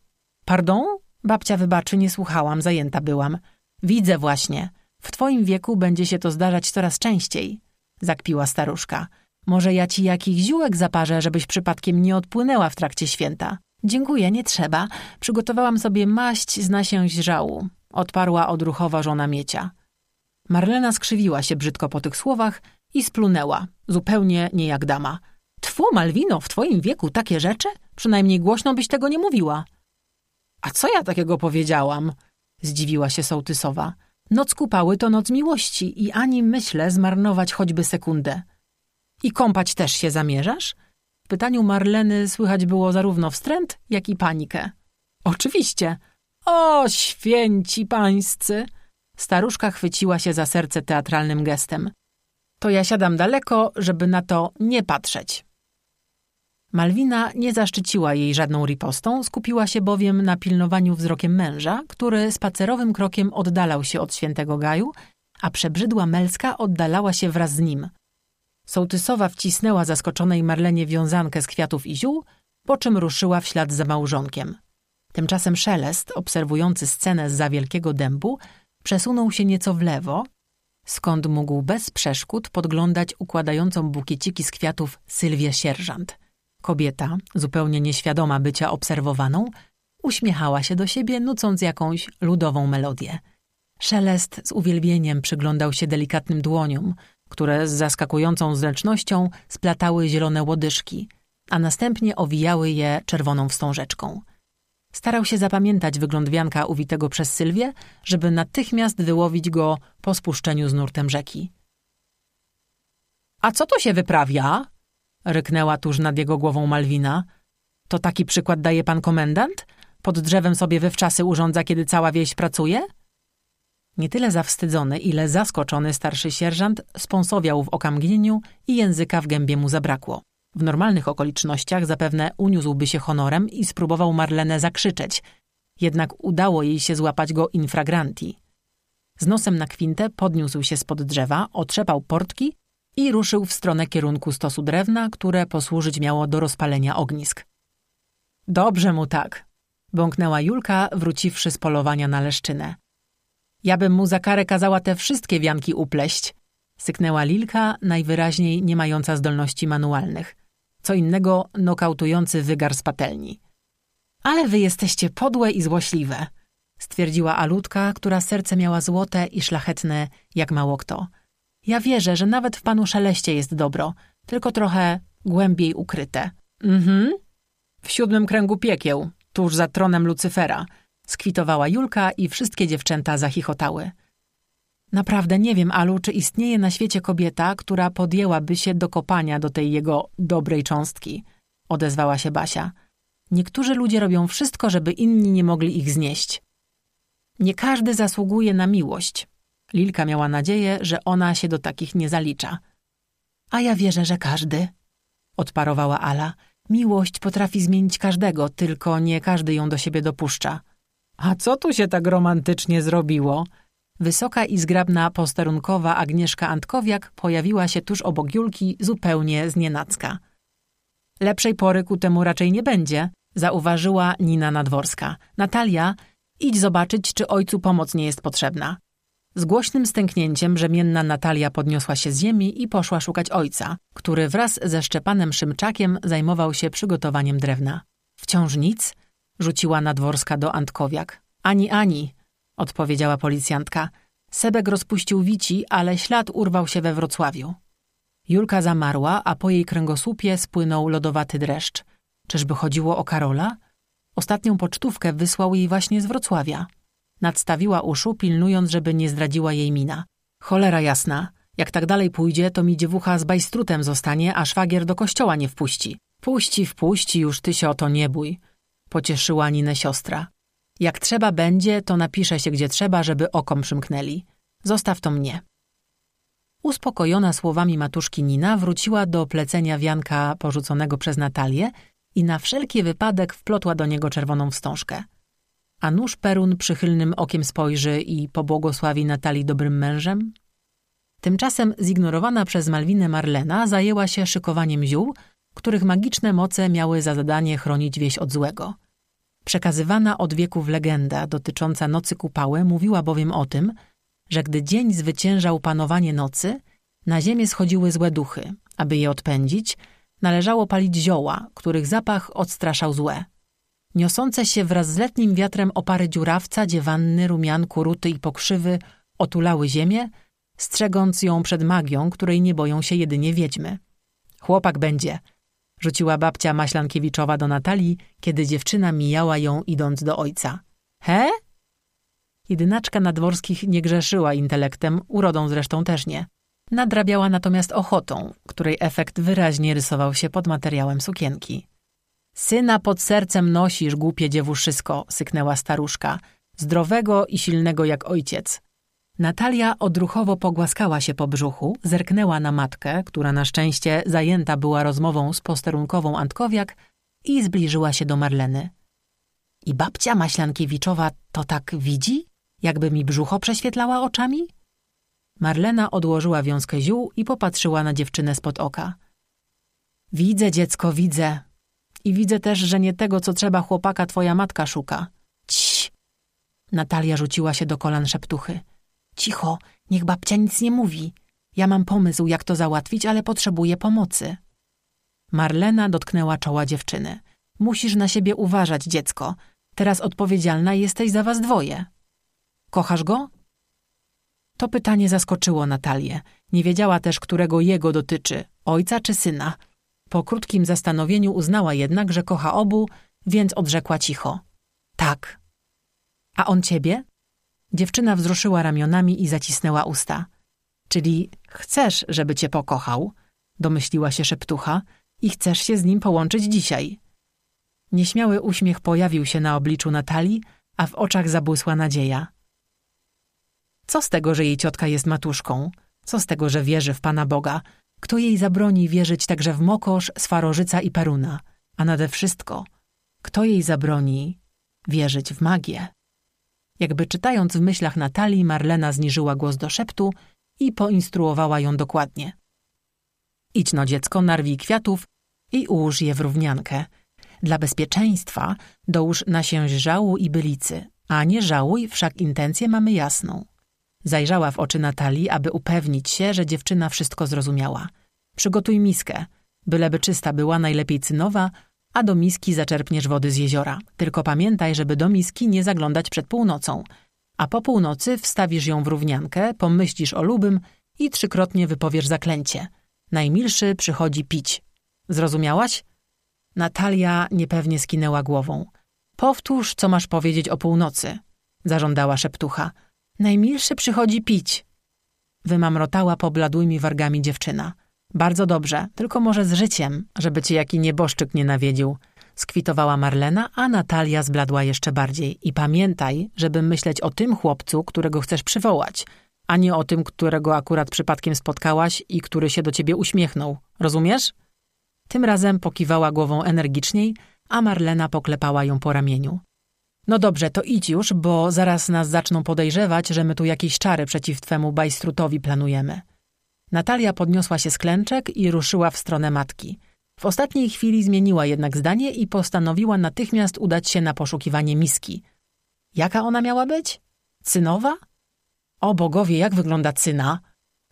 Pardon? Babcia wybaczy, nie słuchałam, zajęta byłam. Widzę właśnie. W twoim wieku będzie się to zdarzać coraz częściej. Zakpiła staruszka. Może ja ci jakiś ziółek zaparzę, żebyś przypadkiem nie odpłynęła w trakcie święta. Dziękuję, nie trzeba. Przygotowałam sobie maść z nasięć żału. Odparła odruchowa żona Miecia. Marlena skrzywiła się brzydko po tych słowach i splunęła, zupełnie nie jak dama. Tfu, Malwino, w twoim wieku takie rzeczy? Przynajmniej głośno byś tego nie mówiła. A co ja takiego powiedziałam? Zdziwiła się sołtysowa. Noc kupały to noc miłości i ani myślę zmarnować choćby sekundę. I kąpać też się zamierzasz? W pytaniu Marleny słychać było zarówno wstręt, jak i panikę. Oczywiście. O, święci pańscy! Staruszka chwyciła się za serce teatralnym gestem. To ja siadam daleko, żeby na to nie patrzeć. Malwina nie zaszczyciła jej żadną ripostą, skupiła się bowiem na pilnowaniu wzrokiem męża, który spacerowym krokiem oddalał się od świętego Gaju, a przebrzydła Melska oddalała się wraz z nim. Sołtysowa wcisnęła zaskoczonej Marlenie wiązankę z kwiatów i ziół, po czym ruszyła w ślad za małżonkiem. Tymczasem Szelest, obserwujący scenę z za wielkiego dębu, przesunął się nieco w lewo, skąd mógł bez przeszkód podglądać układającą bukieciki z kwiatów Sylwię Sierżant – Kobieta, zupełnie nieświadoma bycia obserwowaną, uśmiechała się do siebie, nucąc jakąś ludową melodię. Szelest z uwielbieniem przyglądał się delikatnym dłoniom, które z zaskakującą zręcznością splatały zielone łodyżki, a następnie owijały je czerwoną wstążeczką. Starał się zapamiętać wygląd wianka uwitego przez Sylwię, żeby natychmiast wyłowić go po spuszczeniu z nurtem rzeki. – A co to się wyprawia? ryknęła tuż nad jego głową Malwina. To taki przykład daje pan komendant? Pod drzewem sobie wywczasy urządza, kiedy cała wieś pracuje? Nie tyle zawstydzony, ile zaskoczony starszy sierżant spąsowiał w okamgnieniu i języka w gębie mu zabrakło. W normalnych okolicznościach zapewne uniósłby się honorem i spróbował Marlenę zakrzyczeć, jednak udało jej się złapać go infragranti. Z nosem na kwintę podniósł się spod drzewa, otrzepał portki i ruszył w stronę kierunku stosu drewna, które posłużyć miało do rozpalenia ognisk. Dobrze mu tak, bąknęła Julka, wróciwszy z polowania na leszczynę. Ja bym mu za karę kazała te wszystkie wianki upleść, syknęła Lilka, najwyraźniej nie mająca zdolności manualnych. Co innego nokautujący wygar z patelni. Ale wy jesteście podłe i złośliwe, stwierdziła Alutka, która serce miała złote i szlachetne jak mało kto. Ja wierzę, że nawet w panu szeleście jest dobro, tylko trochę głębiej ukryte. Mhm. W siódmym kręgu piekieł, tuż za tronem Lucyfera, skwitowała Julka i wszystkie dziewczęta zachichotały. Naprawdę nie wiem, Alu, czy istnieje na świecie kobieta, która podjęłaby się do kopania do tej jego dobrej cząstki, odezwała się Basia. Niektórzy ludzie robią wszystko, żeby inni nie mogli ich znieść. Nie każdy zasługuje na miłość. Lilka miała nadzieję, że ona się do takich nie zalicza. A ja wierzę, że każdy, odparowała Ala. Miłość potrafi zmienić każdego, tylko nie każdy ją do siebie dopuszcza. A co tu się tak romantycznie zrobiło? Wysoka i zgrabna posterunkowa Agnieszka Antkowiak pojawiła się tuż obok Julki zupełnie znienacka. Lepszej pory ku temu raczej nie będzie, zauważyła Nina Nadworska. Natalia, idź zobaczyć, czy ojcu pomoc nie jest potrzebna. Z głośnym stęknięciem brzemienna Natalia podniosła się z ziemi i poszła szukać ojca, który wraz ze Szczepanem Szymczakiem zajmował się przygotowaniem drewna. Wciąż nic? Rzuciła Nadworska do Antkowiak. Ani, ani, odpowiedziała policjantka. Sebek rozpuścił wici, ale ślad urwał się we Wrocławiu. Julka zamarła, a po jej kręgosłupie spłynął lodowaty dreszcz. Czyżby chodziło o Karola? Ostatnią pocztówkę wysłał jej właśnie z Wrocławia. Nadstawiła uszu, pilnując, żeby nie zdradziła jej mina. Cholera jasna. Jak tak dalej pójdzie, to mi dziewucha z bajstrutem zostanie, a szwagier do kościoła nie wpuści. Puści, wpuści, już ty się o to nie bój. Pocieszyła Ninę siostra. Jak trzeba będzie, to napisze się gdzie trzeba, żeby okom przymknęli. Zostaw to mnie. Uspokojona słowami matuszki Nina wróciła do plecenia wianka porzuconego przez Natalię i na wszelki wypadek wplotła do niego czerwoną wstążkę. A nóż Perun przychylnym okiem spojrzy i pobłogosławi Natalii dobrym mężem? Tymczasem zignorowana przez Malwinę Marlena zajęła się szykowaniem ziół, których magiczne moce miały za zadanie chronić wieś od złego. Przekazywana od wieków legenda dotycząca nocy kupały mówiła bowiem o tym, że gdy dzień zwyciężał panowanie nocy, na ziemię schodziły złe duchy. Aby je odpędzić, należało palić zioła, których zapach odstraszał złe. Niosące się wraz z letnim wiatrem opary dziurawca, dziewanny, rumianku, ruty i pokrzywy otulały ziemię, strzegąc ją przed magią, której nie boją się jedynie wiedźmy. Chłopak będzie, rzuciła babcia Maślankiewiczowa do Natalii, kiedy dziewczyna mijała ją idąc do ojca. He? Jedynaczka nadworskich nie grzeszyła intelektem, urodą zresztą też nie. Nadrabiała natomiast ochotą, której efekt wyraźnie rysował się pod materiałem sukienki. Syna pod sercem nosisz, głupie dziewuszysko, syknęła staruszka, zdrowego i silnego jak ojciec. Natalia odruchowo pogłaskała się po brzuchu, zerknęła na matkę, która na szczęście zajęta była rozmową z posterunkową Antkowiak i zbliżyła się do Marleny. I babcia Maślankiewiczowa to tak widzi? Jakby mi brzucho prześwietlała oczami? Marlena odłożyła wiązkę ziół i popatrzyła na dziewczynę spod oka. Widzę, dziecko, widzę. I widzę też, że nie tego, co trzeba chłopaka twoja matka szuka. Cii! Natalia rzuciła się do kolan szeptuchy. Cicho, niech babcia nic nie mówi. Ja mam pomysł, jak to załatwić, ale potrzebuję pomocy. Marlena dotknęła czoła dziewczyny. Musisz na siebie uważać, dziecko. Teraz odpowiedzialna jesteś za was dwoje. Kochasz go? To pytanie zaskoczyło Natalię. Nie wiedziała też, którego jego dotyczy, ojca czy syna. Po krótkim zastanowieniu uznała jednak, że kocha obu, więc odrzekła cicho. Tak. A on ciebie? Dziewczyna wzruszyła ramionami i zacisnęła usta. Czyli chcesz, żeby cię pokochał? Domyśliła się szeptucha i chcesz się z nim połączyć dzisiaj. Nieśmiały uśmiech pojawił się na obliczu Natalii, a w oczach zabłysła nadzieja. Co z tego, że jej ciotka jest matuszką? Co z tego, że wierzy w Pana Boga? Kto jej zabroni wierzyć także w Mokosz, Swarożyca i Peruna? A nade wszystko, kto jej zabroni wierzyć w magię? Jakby czytając w myślach Natalii, Marlena zniżyła głos do szeptu i poinstruowała ją dokładnie. Idź no dziecko, narwij kwiatów i ułóż je w równiankę. Dla bezpieczeństwa dołóż nasięć żału i bylicy, a nie żałuj, wszak intencję mamy jasną. Zajrzała w oczy Natalii, aby upewnić się, że dziewczyna wszystko zrozumiała. Przygotuj miskę, byleby czysta była, najlepiej cynowa, a do miski zaczerpniesz wody z jeziora. Tylko pamiętaj, żeby do miski nie zaglądać przed północą. A po północy wstawisz ją w równiankę, pomyślisz o lubym i trzykrotnie wypowiesz zaklęcie. Najmilszy przychodzi pić. Zrozumiałaś? Natalia niepewnie skinęła głową. Powtórz, co masz powiedzieć o północy, zażądała szeptucha. Najmilszy przychodzi pić. Wymamrotała pobladłymi wargami dziewczyna. Bardzo dobrze, tylko może z życiem, żeby cię jaki nieboszczyk nie nawiedził. Skwitowała Marlena, a Natalia zbladła jeszcze bardziej. I pamiętaj, żeby myśleć o tym chłopcu, którego chcesz przywołać, a nie o tym, którego akurat przypadkiem spotkałaś i który się do ciebie uśmiechnął. Rozumiesz? Tym razem pokiwała głową energiczniej, a Marlena poklepała ją po ramieniu. No dobrze, to idź już, bo zaraz nas zaczną podejrzewać, że my tu jakieś czary przeciw twemu bajstrutowi planujemy. Natalia podniosła się z klęczek i ruszyła w stronę matki. W ostatniej chwili zmieniła jednak zdanie i postanowiła natychmiast udać się na poszukiwanie miski. Jaka ona miała być? Cynowa? O bogowie, jak wygląda cyna?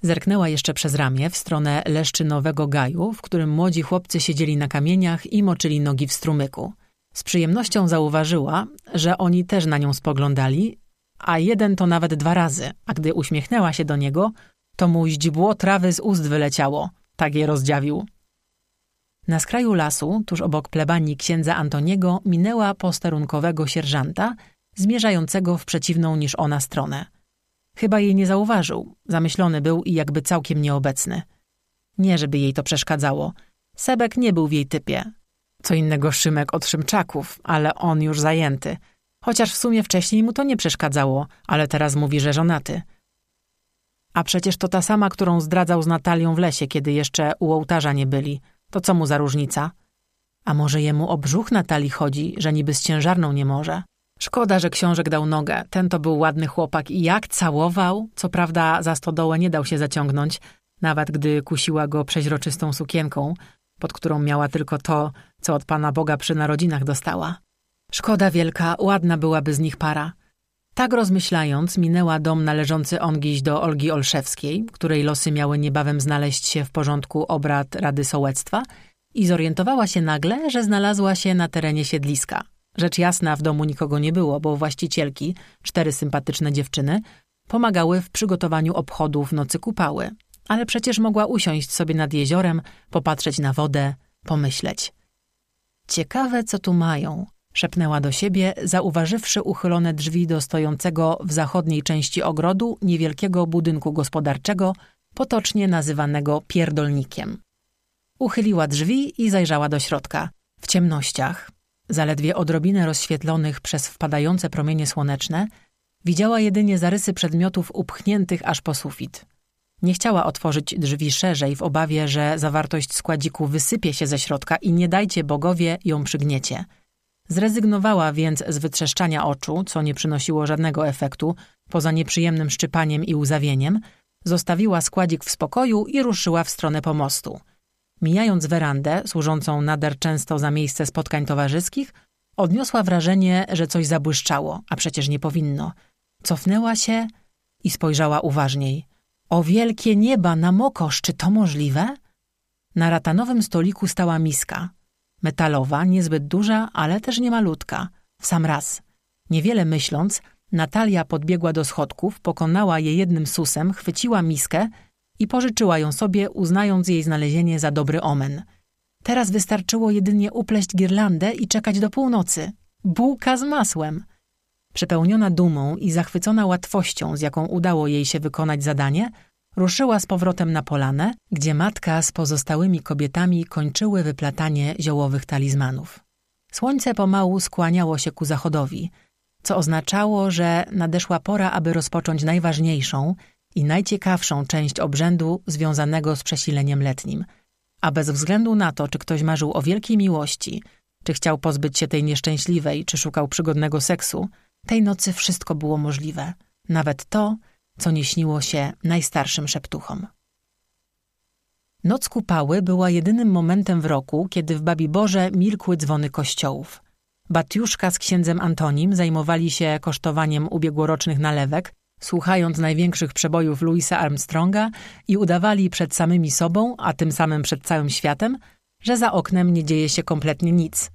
Zerknęła jeszcze przez ramię w stronę leszczynowego gaju, w którym młodzi chłopcy siedzieli na kamieniach i moczyli nogi w strumyku. Z przyjemnością zauważyła, że oni też na nią spoglądali, a jeden to nawet dwa razy, a gdy uśmiechnęła się do niego, to mu źdźbło trawy z ust wyleciało. Tak je rozdziawił. Na skraju lasu, tuż obok plebanii księdza Antoniego, minęła posterunkowego sierżanta, zmierzającego w przeciwną niż ona stronę. Chyba jej nie zauważył, zamyślony był i jakby całkiem nieobecny. Nie, żeby jej to przeszkadzało. Sebek nie był w jej typie. Co innego Szymek od Szymczaków, ale on już zajęty. Chociaż w sumie wcześniej mu to nie przeszkadzało, ale teraz mówi, że żonaty. A przecież to ta sama, którą zdradzał z Natalią w lesie, kiedy jeszcze u ołtarza nie byli. To co mu za różnica? A może jemu o brzuch Natalii chodzi, że niby z ciężarną nie może? Szkoda, że książek dał nogę. Ten to był ładny chłopak i jak całował. Co prawda za stodołę nie dał się zaciągnąć, nawet gdy kusiła go przeźroczystą sukienką, pod którą miała tylko to, co od Pana Boga przy narodzinach dostała. Szkoda wielka, ładna byłaby z nich para. Tak rozmyślając, minęła dom należący ongiś do Olgi Olszewskiej, której losy miały niebawem znaleźć się w porządku obrad Rady Sołectwa i zorientowała się nagle, że znalazła się na terenie siedliska. Rzecz jasna, w domu nikogo nie było, bo właścicielki, cztery sympatyczne dziewczyny, pomagały w przygotowaniu obchodów nocy kupały. Ale przecież mogła usiąść sobie nad jeziorem, popatrzeć na wodę, pomyśleć. Ciekawe, co tu mają, szepnęła do siebie, zauważywszy uchylone drzwi do stojącego w zachodniej części ogrodu niewielkiego budynku gospodarczego, potocznie nazywanego pierdolnikiem. Uchyliła drzwi i zajrzała do środka. W ciemnościach, zaledwie odrobinę rozświetlonych przez wpadające promienie słoneczne, widziała jedynie zarysy przedmiotów upchniętych aż po sufit. Nie chciała otworzyć drzwi szerzej w obawie, że zawartość składziku wysypie się ze środka i nie dajcie bogowie ją przygniecie – Zrezygnowała więc z wytrzeszczania oczu, co nie przynosiło żadnego efektu, poza nieprzyjemnym szczypaniem i łzawieniem, zostawiła składzik w spokoju i ruszyła w stronę pomostu. Mijając werandę, służącą nader często za miejsce spotkań towarzyskich, odniosła wrażenie, że coś zabłyszczało, a przecież nie powinno. Cofnęła się i spojrzała uważniej. O wielkie nieba na mokosz, czy to możliwe? Na ratanowym stoliku stała miska – Metalowa, niezbyt duża, ale też nie malutka. W sam raz. Niewiele myśląc, Natalia podbiegła do schodków, pokonała je jednym susem, chwyciła miskę i pożyczyła ją sobie, uznając jej znalezienie za dobry omen. Teraz wystarczyło jedynie upleść girlandę i czekać do północy. Bułka z masłem. Przepełniona dumą i zachwycona łatwością, z jaką udało jej się wykonać zadanie, Ruszyła z powrotem na polanę, gdzie matka z pozostałymi kobietami kończyły wyplatanie ziołowych talizmanów. Słońce pomału skłaniało się ku zachodowi. co oznaczało, że nadeszła pora, aby rozpocząć najważniejszą i najciekawszą część obrzędu związanego z przesileniem letnim. A bez względu na to, czy ktoś marzył o wielkiej miłości, czy chciał pozbyć się tej nieszczęśliwej, czy szukał przygodnego seksu, tej nocy wszystko było możliwe. Nawet to, co nie śniło się najstarszym szeptuchom. Noc kupały była jedynym momentem w roku, kiedy w Babiborze milkły dzwony kościołów. Batiuszka z księdzem Antonim zajmowali się kosztowaniem ubiegłorocznych nalewek, słuchając największych przebojów Louisa Armstronga i udawali przed samymi sobą, a tym samym przed całym światem, że za oknem nie dzieje się kompletnie nic.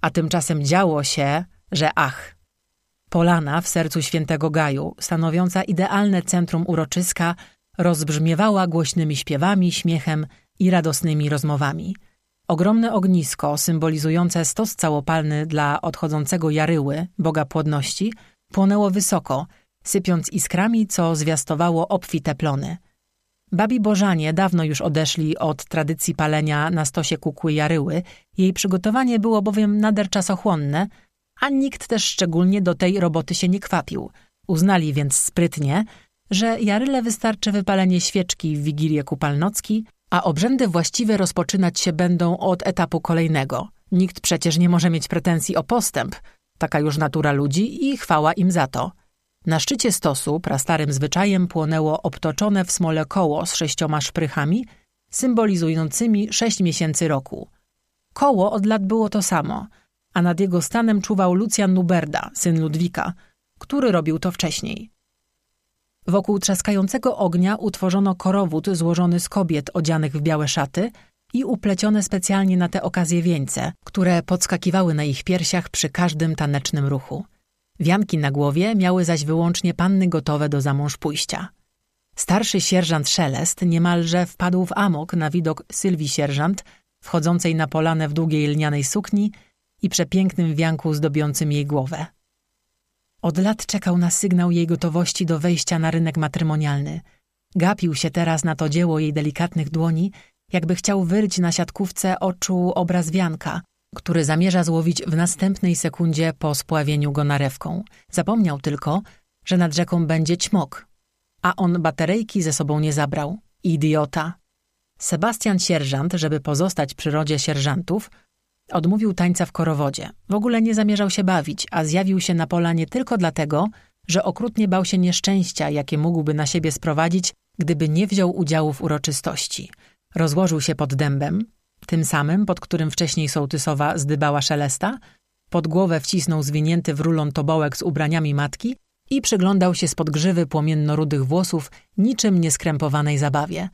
A tymczasem działo się, że ach. Polana w sercu świętego Gaju, stanowiąca idealne centrum uroczyska, rozbrzmiewała głośnymi śpiewami, śmiechem i radosnymi rozmowami. Ogromne ognisko, symbolizujące stos całopalny dla odchodzącego Jaryły, boga płodności, płonęło wysoko, sypiąc iskrami, co zwiastowało obfite plony. Babi Bożanie dawno już odeszli od tradycji palenia na stosie kukły Jaryły, jej przygotowanie było bowiem nader czasochłonne, a nikt też szczególnie do tej roboty się nie kwapił. Uznali więc sprytnie, że Jaryle wystarczy wypalenie świeczki w Wigilię Kupalnocki, a obrzędy właściwe rozpoczynać się będą od etapu kolejnego. Nikt przecież nie może mieć pretensji o postęp. Taka już natura ludzi i chwała im za to. Na szczycie stosu prastarym zwyczajem płonęło obtoczone w smole koło z sześcioma szprychami, symbolizującymi sześć miesięcy roku. Koło od lat było to samo, a nad jego stanem czuwał Lucjan Nuberda, syn Ludwika, który robił to wcześniej. Wokół trzaskającego ognia utworzono korowód złożony z kobiet odzianych w białe szaty i uplecione specjalnie na te okazje wieńce, które podskakiwały na ich piersiach przy każdym tanecznym ruchu. Wianki na głowie miały zaś wyłącznie panny gotowe do zamąż pójścia. Starszy sierżant Szelest niemalże wpadł w amok na widok Sylwii sierżant, wchodzącej na polanę w długiej lnianej sukni i przepięknym wianku zdobiącym jej głowę. Od lat czekał na sygnał jej gotowości do wejścia na rynek matrymonialny. Gapił się teraz na to dzieło jej delikatnych dłoni, jakby chciał wyryć na siatkówce oczu obraz wianka, który zamierza złowić w następnej sekundzie po spławieniu go narewką. Zapomniał tylko, że nad rzeką będzie ćmok, a on baterejki ze sobą nie zabrał. Idiota! Sebastian sierżant, żeby pozostać przy rodzie sierżantów, Odmówił tańca w korowodzie. W ogóle nie zamierzał się bawić, a zjawił się na pola nie tylko dlatego, że okrutnie bał się nieszczęścia, jakie mógłby na siebie sprowadzić, gdyby nie wziął udziału w uroczystości. Rozłożył się pod dębem, tym samym, pod którym wcześniej sołtysowa zdybała szelesta, pod głowę wcisnął zwinięty w rulon tobołek z ubraniami matki i przyglądał się spod grzywy płomienno-rudych włosów niczym nieskrępowanej zabawie.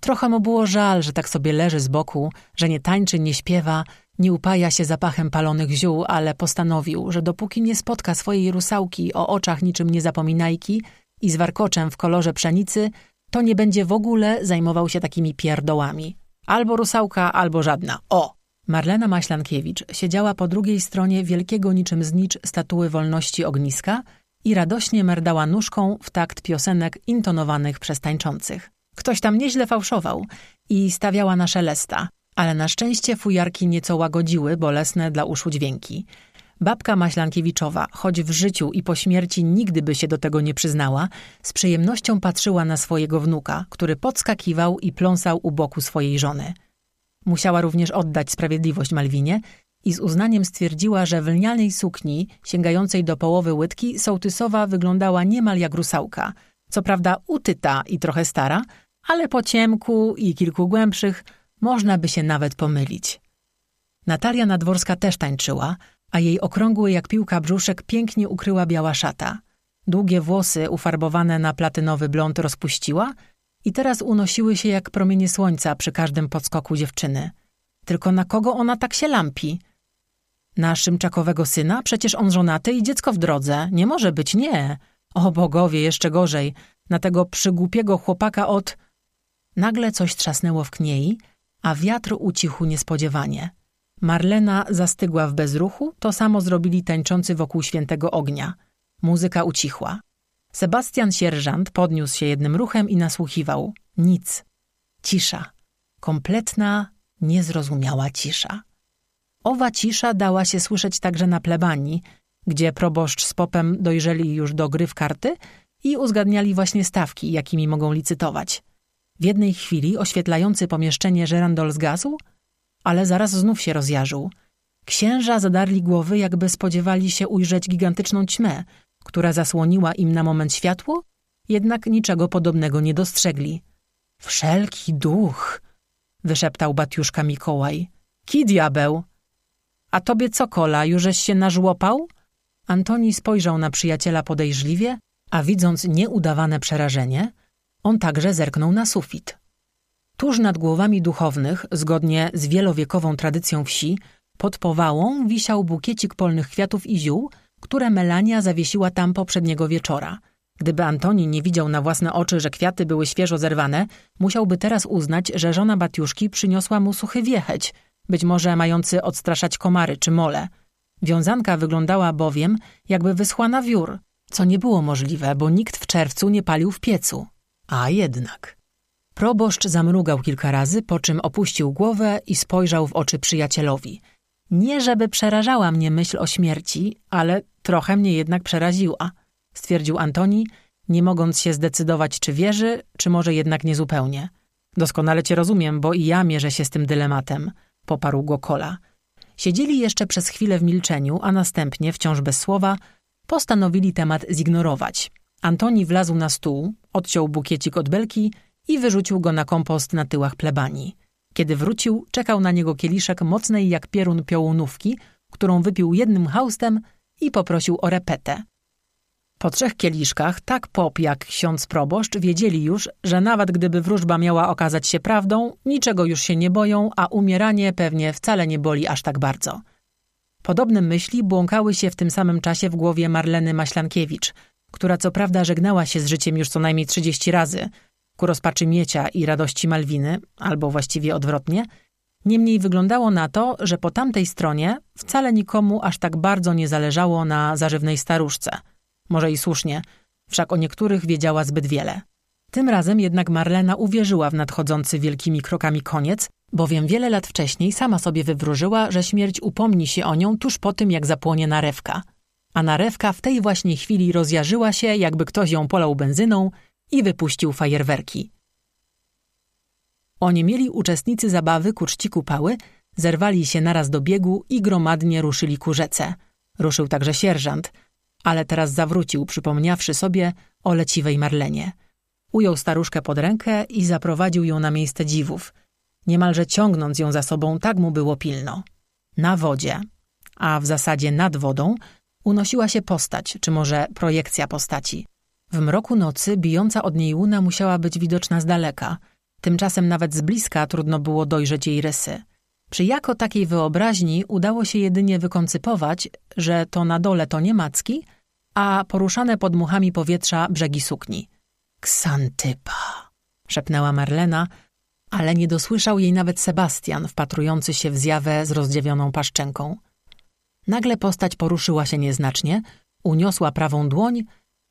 Trochę mu było żal, że tak sobie leży z boku, że nie tańczy, nie śpiewa, nie upaja się zapachem palonych ziół, ale postanowił, że dopóki nie spotka swojej rusałki o oczach niczym niezapominajki i z warkoczem w kolorze pszenicy, to nie będzie w ogóle zajmował się takimi pierdołami. Albo rusałka, albo żadna. O! Marlena Maślankiewicz siedziała po drugiej stronie wielkiego niczym znicz statuły wolności ogniska i radośnie merdała nóżką w takt piosenek intonowanych przez tańczących. Ktoś tam nieźle fałszował i stawiała na szelesta – ale na szczęście fujarki nieco łagodziły bolesne dla uszu dźwięki. Babka Maślankiewiczowa, choć w życiu i po śmierci nigdy by się do tego nie przyznała, z przyjemnością patrzyła na swojego wnuka, który podskakiwał i pląsał u boku swojej żony. Musiała również oddać sprawiedliwość Malwinie i z uznaniem stwierdziła, że w lnianej sukni, sięgającej do połowy łydki, sołtysowa wyglądała niemal jak rusałka. Co prawda utyta i trochę stara, ale po ciemku i kilku głębszych – można by się nawet pomylić. Natalia Nadworska też tańczyła, a jej okrągły jak piłka brzuszek pięknie ukryła biała szata. Długie włosy ufarbowane na platynowy blond rozpuściła i teraz unosiły się jak promienie słońca przy każdym podskoku dziewczyny. Tylko na kogo ona tak się lampi? Na Szymczakowego syna? Przecież on żonaty i dziecko w drodze. Nie może być, nie. O bogowie, jeszcze gorzej. Na tego przygłupiego chłopaka od... Nagle coś trzasnęło w kniei – a wiatr ucichł niespodziewanie. Marlena zastygła w bezruchu, to samo zrobili tańczący wokół świętego ognia. Muzyka ucichła. Sebastian sierżant podniósł się jednym ruchem i nasłuchiwał. Nic. Cisza. Kompletna, niezrozumiała cisza. Owa cisza dała się słyszeć także na plebanii gdzie proboszcz z popem dojrzeli już do gry w karty i uzgadniali właśnie stawki, jakimi mogą licytować. W jednej chwili oświetlający pomieszczenie żerandol zgasł, ale zaraz znów się rozjarzył. Księża zadarli głowy, jakby spodziewali się ujrzeć gigantyczną ćmę, która zasłoniła im na moment światło, jednak niczego podobnego nie dostrzegli. Wszelki duch, wyszeptał Batiuszka Mikołaj. Ki diabeł! A tobie co, kola, jużeś się nażłopał? Antoni spojrzał na przyjaciela podejrzliwie, a widząc nieudawane przerażenie, on także zerknął na sufit. Tuż nad głowami duchownych, zgodnie z wielowiekową tradycją wsi, pod powałą wisiał bukiecik polnych kwiatów i ziół, które Melania zawiesiła tam poprzedniego wieczora. Gdyby Antoni nie widział na własne oczy, że kwiaty były świeżo zerwane, musiałby teraz uznać, że żona Batiuszki przyniosła mu suchy wiecheć, być może mający odstraszać komary czy mole. Wiązanka wyglądała bowiem, jakby wyschła na wiór, co nie było możliwe, bo nikt w czerwcu nie palił w piecu. A jednak. Proboszcz zamrugał kilka razy, po czym opuścił głowę i spojrzał w oczy przyjacielowi. Nie żeby przerażała mnie myśl o śmierci, ale trochę mnie jednak przeraziła, stwierdził Antoni, nie mogąc się zdecydować, czy wierzy, czy może jednak niezupełnie. Doskonale cię rozumiem, bo i ja mierzę się z tym dylematem, poparł go Kola. Siedzieli jeszcze przez chwilę w milczeniu, a następnie, wciąż bez słowa, postanowili temat zignorować. Antoni wlazł na stół, odciął bukiecik od belki i wyrzucił go na kompost na tyłach plebanii. Kiedy wrócił, czekał na niego kieliszek mocnej jak pierun piołunówki, którą wypił jednym haustem i poprosił o repetę. Po trzech kieliszkach, tak pop jak ksiądz proboszcz wiedzieli już, że nawet gdyby wróżba miała okazać się prawdą, niczego już się nie boją, a umieranie pewnie wcale nie boli aż tak bardzo. Podobne myśli błąkały się w tym samym czasie w głowie Marleny Maślankiewicz, która co prawda żegnała się z życiem już co najmniej trzydzieści razy, ku rozpaczy Miecia i radości Malwiny, albo właściwie odwrotnie, niemniej wyglądało na to, że po tamtej stronie wcale nikomu aż tak bardzo nie zależało na zażywnej staruszce. Może i słusznie, wszak o niektórych wiedziała zbyt wiele. Tym razem jednak Marlena uwierzyła w nadchodzący wielkimi krokami koniec, bowiem wiele lat wcześniej sama sobie wywróżyła, że śmierć upomni się o nią tuż po tym, jak zapłonie narewka. A narewka w tej właśnie chwili rozjarzyła się, jakby ktoś ją polał benzyną i wypuścił fajerwerki. Oniemieli uczestnicy zabawy ku czci kupały, zerwali się naraz do biegu i gromadnie ruszyli ku rzece. Ruszył także sierżant, ale teraz zawrócił, przypomniawszy sobie o leciwej Marlenie. Ujął staruszkę pod rękę i zaprowadził ją na miejsce dziwów, niemalże ciągnąc ją za sobą, tak mu było pilno. Na wodzie, a w zasadzie nad wodą, unosiła się postać, czy może projekcja postaci. W mroku nocy bijąca od niej łuna musiała być widoczna z daleka. Tymczasem nawet z bliska trudno było dojrzeć jej rysy. Przy jako takiej wyobraźni udało się jedynie wykoncypować, że to na dole to nie macki, a poruszane pod muchami powietrza brzegi sukni. Ksantypa, szepnęła Marlena, ale nie dosłyszał jej nawet Sebastian, wpatrujący się w zjawę z rozdziawioną paszczenką. Nagle postać poruszyła się nieznacznie, uniosła prawą dłoń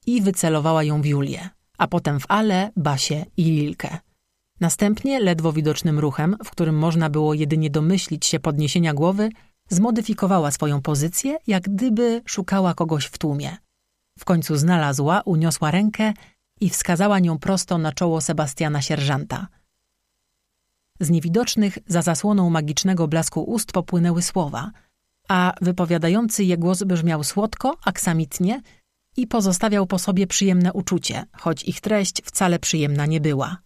i wycelowała ją w Julię, a potem w Ale, Basię i Lilkę. Następnie, ledwo widocznym ruchem, w którym można było jedynie domyślić się podniesienia głowy, zmodyfikowała swoją pozycję, jak gdyby szukała kogoś w tłumie. W końcu znalazła, uniosła rękę i wskazała nią prosto na czoło Sebastiana sierżanta. Z niewidocznych, za zasłoną magicznego blasku ust popłynęły słowa, a wypowiadający je głos brzmiał słodko, aksamitnie i pozostawiał po sobie przyjemne uczucie, choć ich treść wcale przyjemna nie była.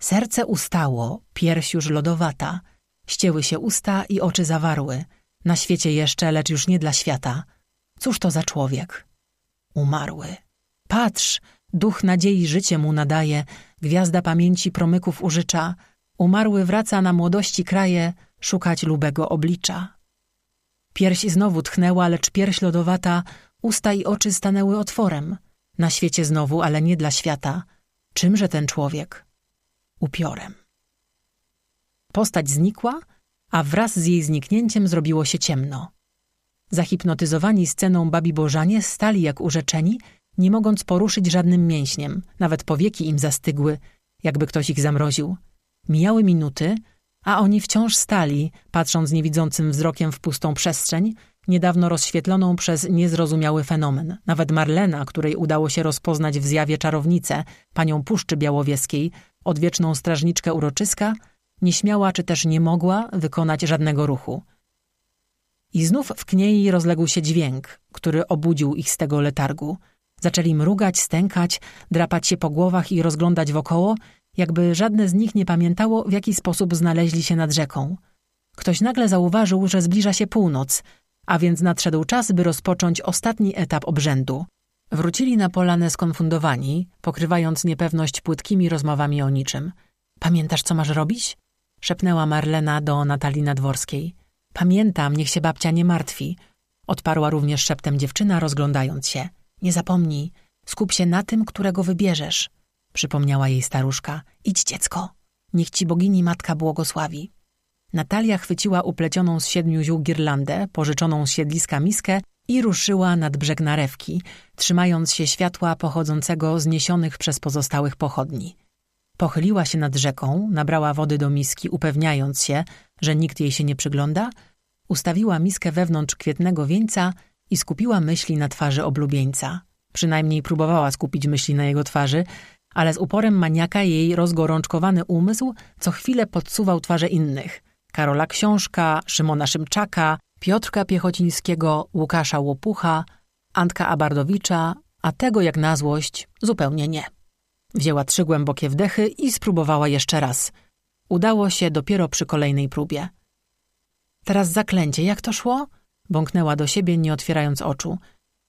Serce ustało, pierś już lodowata, ścięły się usta i oczy zawarły. Na świecie jeszcze, lecz już nie dla świata. Cóż to za człowiek? Umarły. Patrz, duch nadziei życie mu nadaje, gwiazda pamięci promyków użycza. Umarły wraca na młodości kraje, szukać lubego oblicza. Pierś znowu tchnęła, lecz pierś lodowata, usta i oczy stanęły otworem. Na świecie znowu, ale nie dla świata. Czymże ten człowiek? Upiorem. Postać znikła, a wraz z jej zniknięciem zrobiło się ciemno. Zahipnotyzowani sceną babi Bożanie stali jak urzeczeni, nie mogąc poruszyć żadnym mięśniem, nawet powieki im zastygły, jakby ktoś ich zamroził. Mijały minuty, a oni wciąż stali, patrząc niewidzącym wzrokiem w pustą przestrzeń, niedawno rozświetloną przez niezrozumiały fenomen. Nawet Marlena, której udało się rozpoznać w zjawie czarownicę, panią Puszczy Białowieskiej, odwieczną strażniczkę uroczyska, nie śmiała czy też nie mogła wykonać żadnego ruchu. I znów w kniei rozległ się dźwięk, który obudził ich z tego letargu. Zaczęli mrugać, stękać, drapać się po głowach i rozglądać wokoło, jakby żadne z nich nie pamiętało, w jaki sposób znaleźli się nad rzeką. Ktoś nagle zauważył, że zbliża się północ, a więc nadszedł czas, by rozpocząć ostatni etap obrzędu. Wrócili na polanę skonfundowani, pokrywając niepewność płytkimi rozmowami o niczym. Pamiętasz, co masz robić? szepnęła Marlena do Natalii Nadworskiej. Pamiętam, niech się babcia nie martwi, odparła również szeptem dziewczyna, rozglądając się. Nie zapomnij, skup się na tym, którego wybierzesz, przypomniała jej staruszka. Idź, dziecko, niech ci bogini matka błogosławi. Natalia chwyciła uplecioną z siedmiu ziół girlandę, pożyczoną z siedliska miskę i ruszyła nad brzeg narewki, trzymając się światła pochodzącego z niesionych przez pozostałych pochodni. Pochyliła się nad rzeką, nabrała wody do miski, upewniając się, że nikt jej się nie przygląda, ustawiła miskę wewnątrz kwietnego wieńca i skupiła myśli na twarzy oblubieńca. Przynajmniej próbowała skupić myśli na jego twarzy, ale z uporem maniaka jej rozgorączkowany umysł co chwilę podsuwał twarze innych. Karola Książka, Szymona Szymczaka, Piotrka Piechocińskiego, Łukasza Łopucha, Antka Abardowicza, a tego jak na złość zupełnie nie. Wzięła trzy głębokie wdechy i spróbowała jeszcze raz. Udało się dopiero przy kolejnej próbie. Teraz zaklęcie, jak to szło? Bąknęła do siebie, nie otwierając oczu.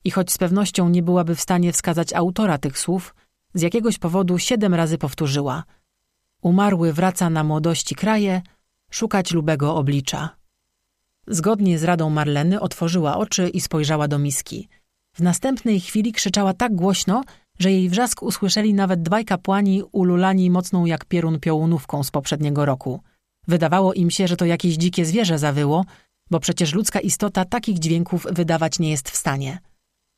I choć z pewnością nie byłaby w stanie wskazać autora tych słów, z jakiegoś powodu siedem razy powtórzyła. Umarły wraca na młodości kraje, szukać lubego oblicza. Zgodnie z radą Marleny otworzyła oczy i spojrzała do miski. W następnej chwili krzyczała tak głośno, że jej wrzask usłyszeli nawet dwaj kapłani ululani mocną jak pierun piołunówką z poprzedniego roku. Wydawało im się, że to jakieś dzikie zwierzę zawyło, bo przecież ludzka istota takich dźwięków wydawać nie jest w stanie.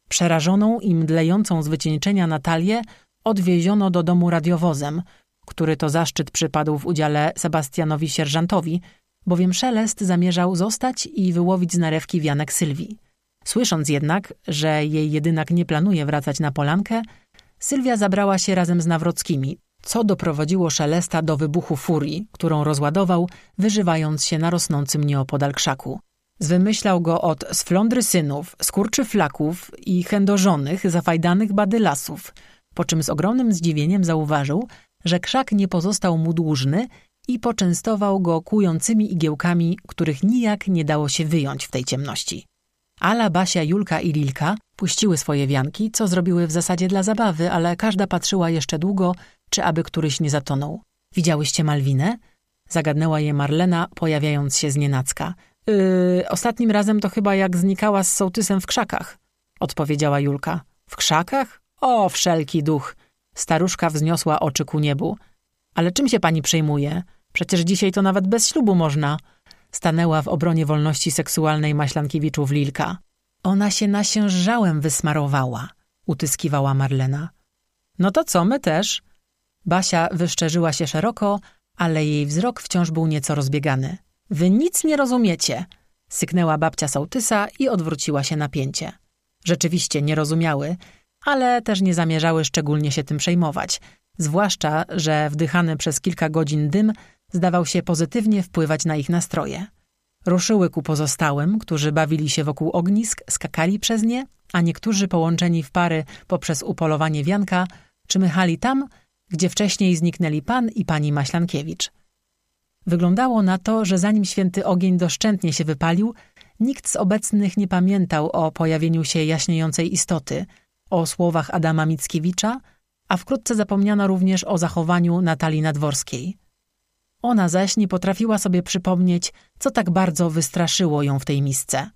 Przerażoną i mdlejącą z wycieńczenia Natalię odwieziono do domu radiowozem, który to zaszczyt przypadł w udziale Sebastianowi Sierżantowi, bowiem Szelest zamierzał zostać i wyłowić z narewki wianek Sylwii. Słysząc jednak, że jej jedynak nie planuje wracać na polankę, Sylwia zabrała się razem z Nawrockimi, co doprowadziło Szelesta do wybuchu furii, którą rozładował, wyżywając się na rosnącym nieopodal krzaku. Zwymyślał go od sflądry synów, skurczy flaków i chędożonych, zafajdanych badylasów, po czym z ogromnym zdziwieniem zauważył, że krzak nie pozostał mu dłużny i poczęstował go kłującymi igiełkami, których nijak nie dało się wyjąć w tej ciemności. Ala, Basia, Julka i Lilka puściły swoje wianki, co zrobiły w zasadzie dla zabawy, ale każda patrzyła jeszcze długo, czy aby któryś nie zatonął. Widziałyście Malwinę? Zagadnęła je Marlena, pojawiając się z nienacka. Yy, ostatnim razem to chyba jak znikała z sołtysem w krzakach, odpowiedziała Julka. W krzakach? O, wszelki duch! Staruszka wzniosła oczy ku niebu. Ale czym się pani przejmuje? Przecież dzisiaj to nawet bez ślubu można. Stanęła w obronie wolności seksualnej Maślankiewiczów Lilka. Ona się nasiężałem wysmarowała, utyskiwała Marlena. No to co, my też? Basia wyszczerzyła się szeroko, ale jej wzrok wciąż był nieco rozbiegany. Wy nic nie rozumiecie, syknęła babcia sołtysa i odwróciła się napięcie. Rzeczywiście nie rozumiały, ale też nie zamierzały szczególnie się tym przejmować, zwłaszcza, że wdychany przez kilka godzin dym zdawał się pozytywnie wpływać na ich nastroje. Ruszyły ku pozostałym, którzy bawili się wokół ognisk, skakali przez nie, a niektórzy połączeni w pary poprzez upolowanie wianka, czmychali tam, gdzie wcześniej zniknęli pan i pani Maślankiewicz. Wyglądało na to, że zanim święty ogień doszczętnie się wypalił, nikt z obecnych nie pamiętał o pojawieniu się jaśniejącej istoty, o słowach Adama Mickiewicza, a wkrótce zapomniano również o zachowaniu Natalii Nadworskiej. Ona zaś nie potrafiła sobie przypomnieć, co tak bardzo wystraszyło ją w tej misce.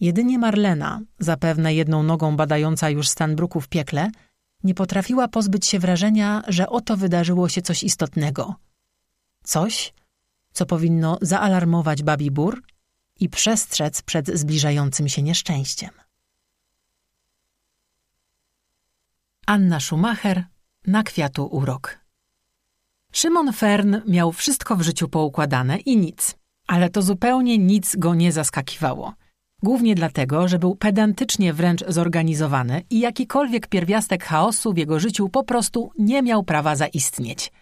Jedynie Marlena, zapewne jedną nogą badająca już stan bruku w piekle, nie potrafiła pozbyć się wrażenia, że oto wydarzyło się coś istotnego. Coś, co powinno zaalarmować babi bur i przestrzec przed zbliżającym się nieszczęściem. Anna Schumacher na kwiatu urok. Szymon Fern miał wszystko w życiu poukładane i nic, Ale to zupełnie nic go nie zaskakiwało. Głównie dlatego, że był pedantycznie wręcz zorganizowany i jakikolwiek pierwiastek chaosu w jego życiu po prostu nie miał prawa zaistnieć –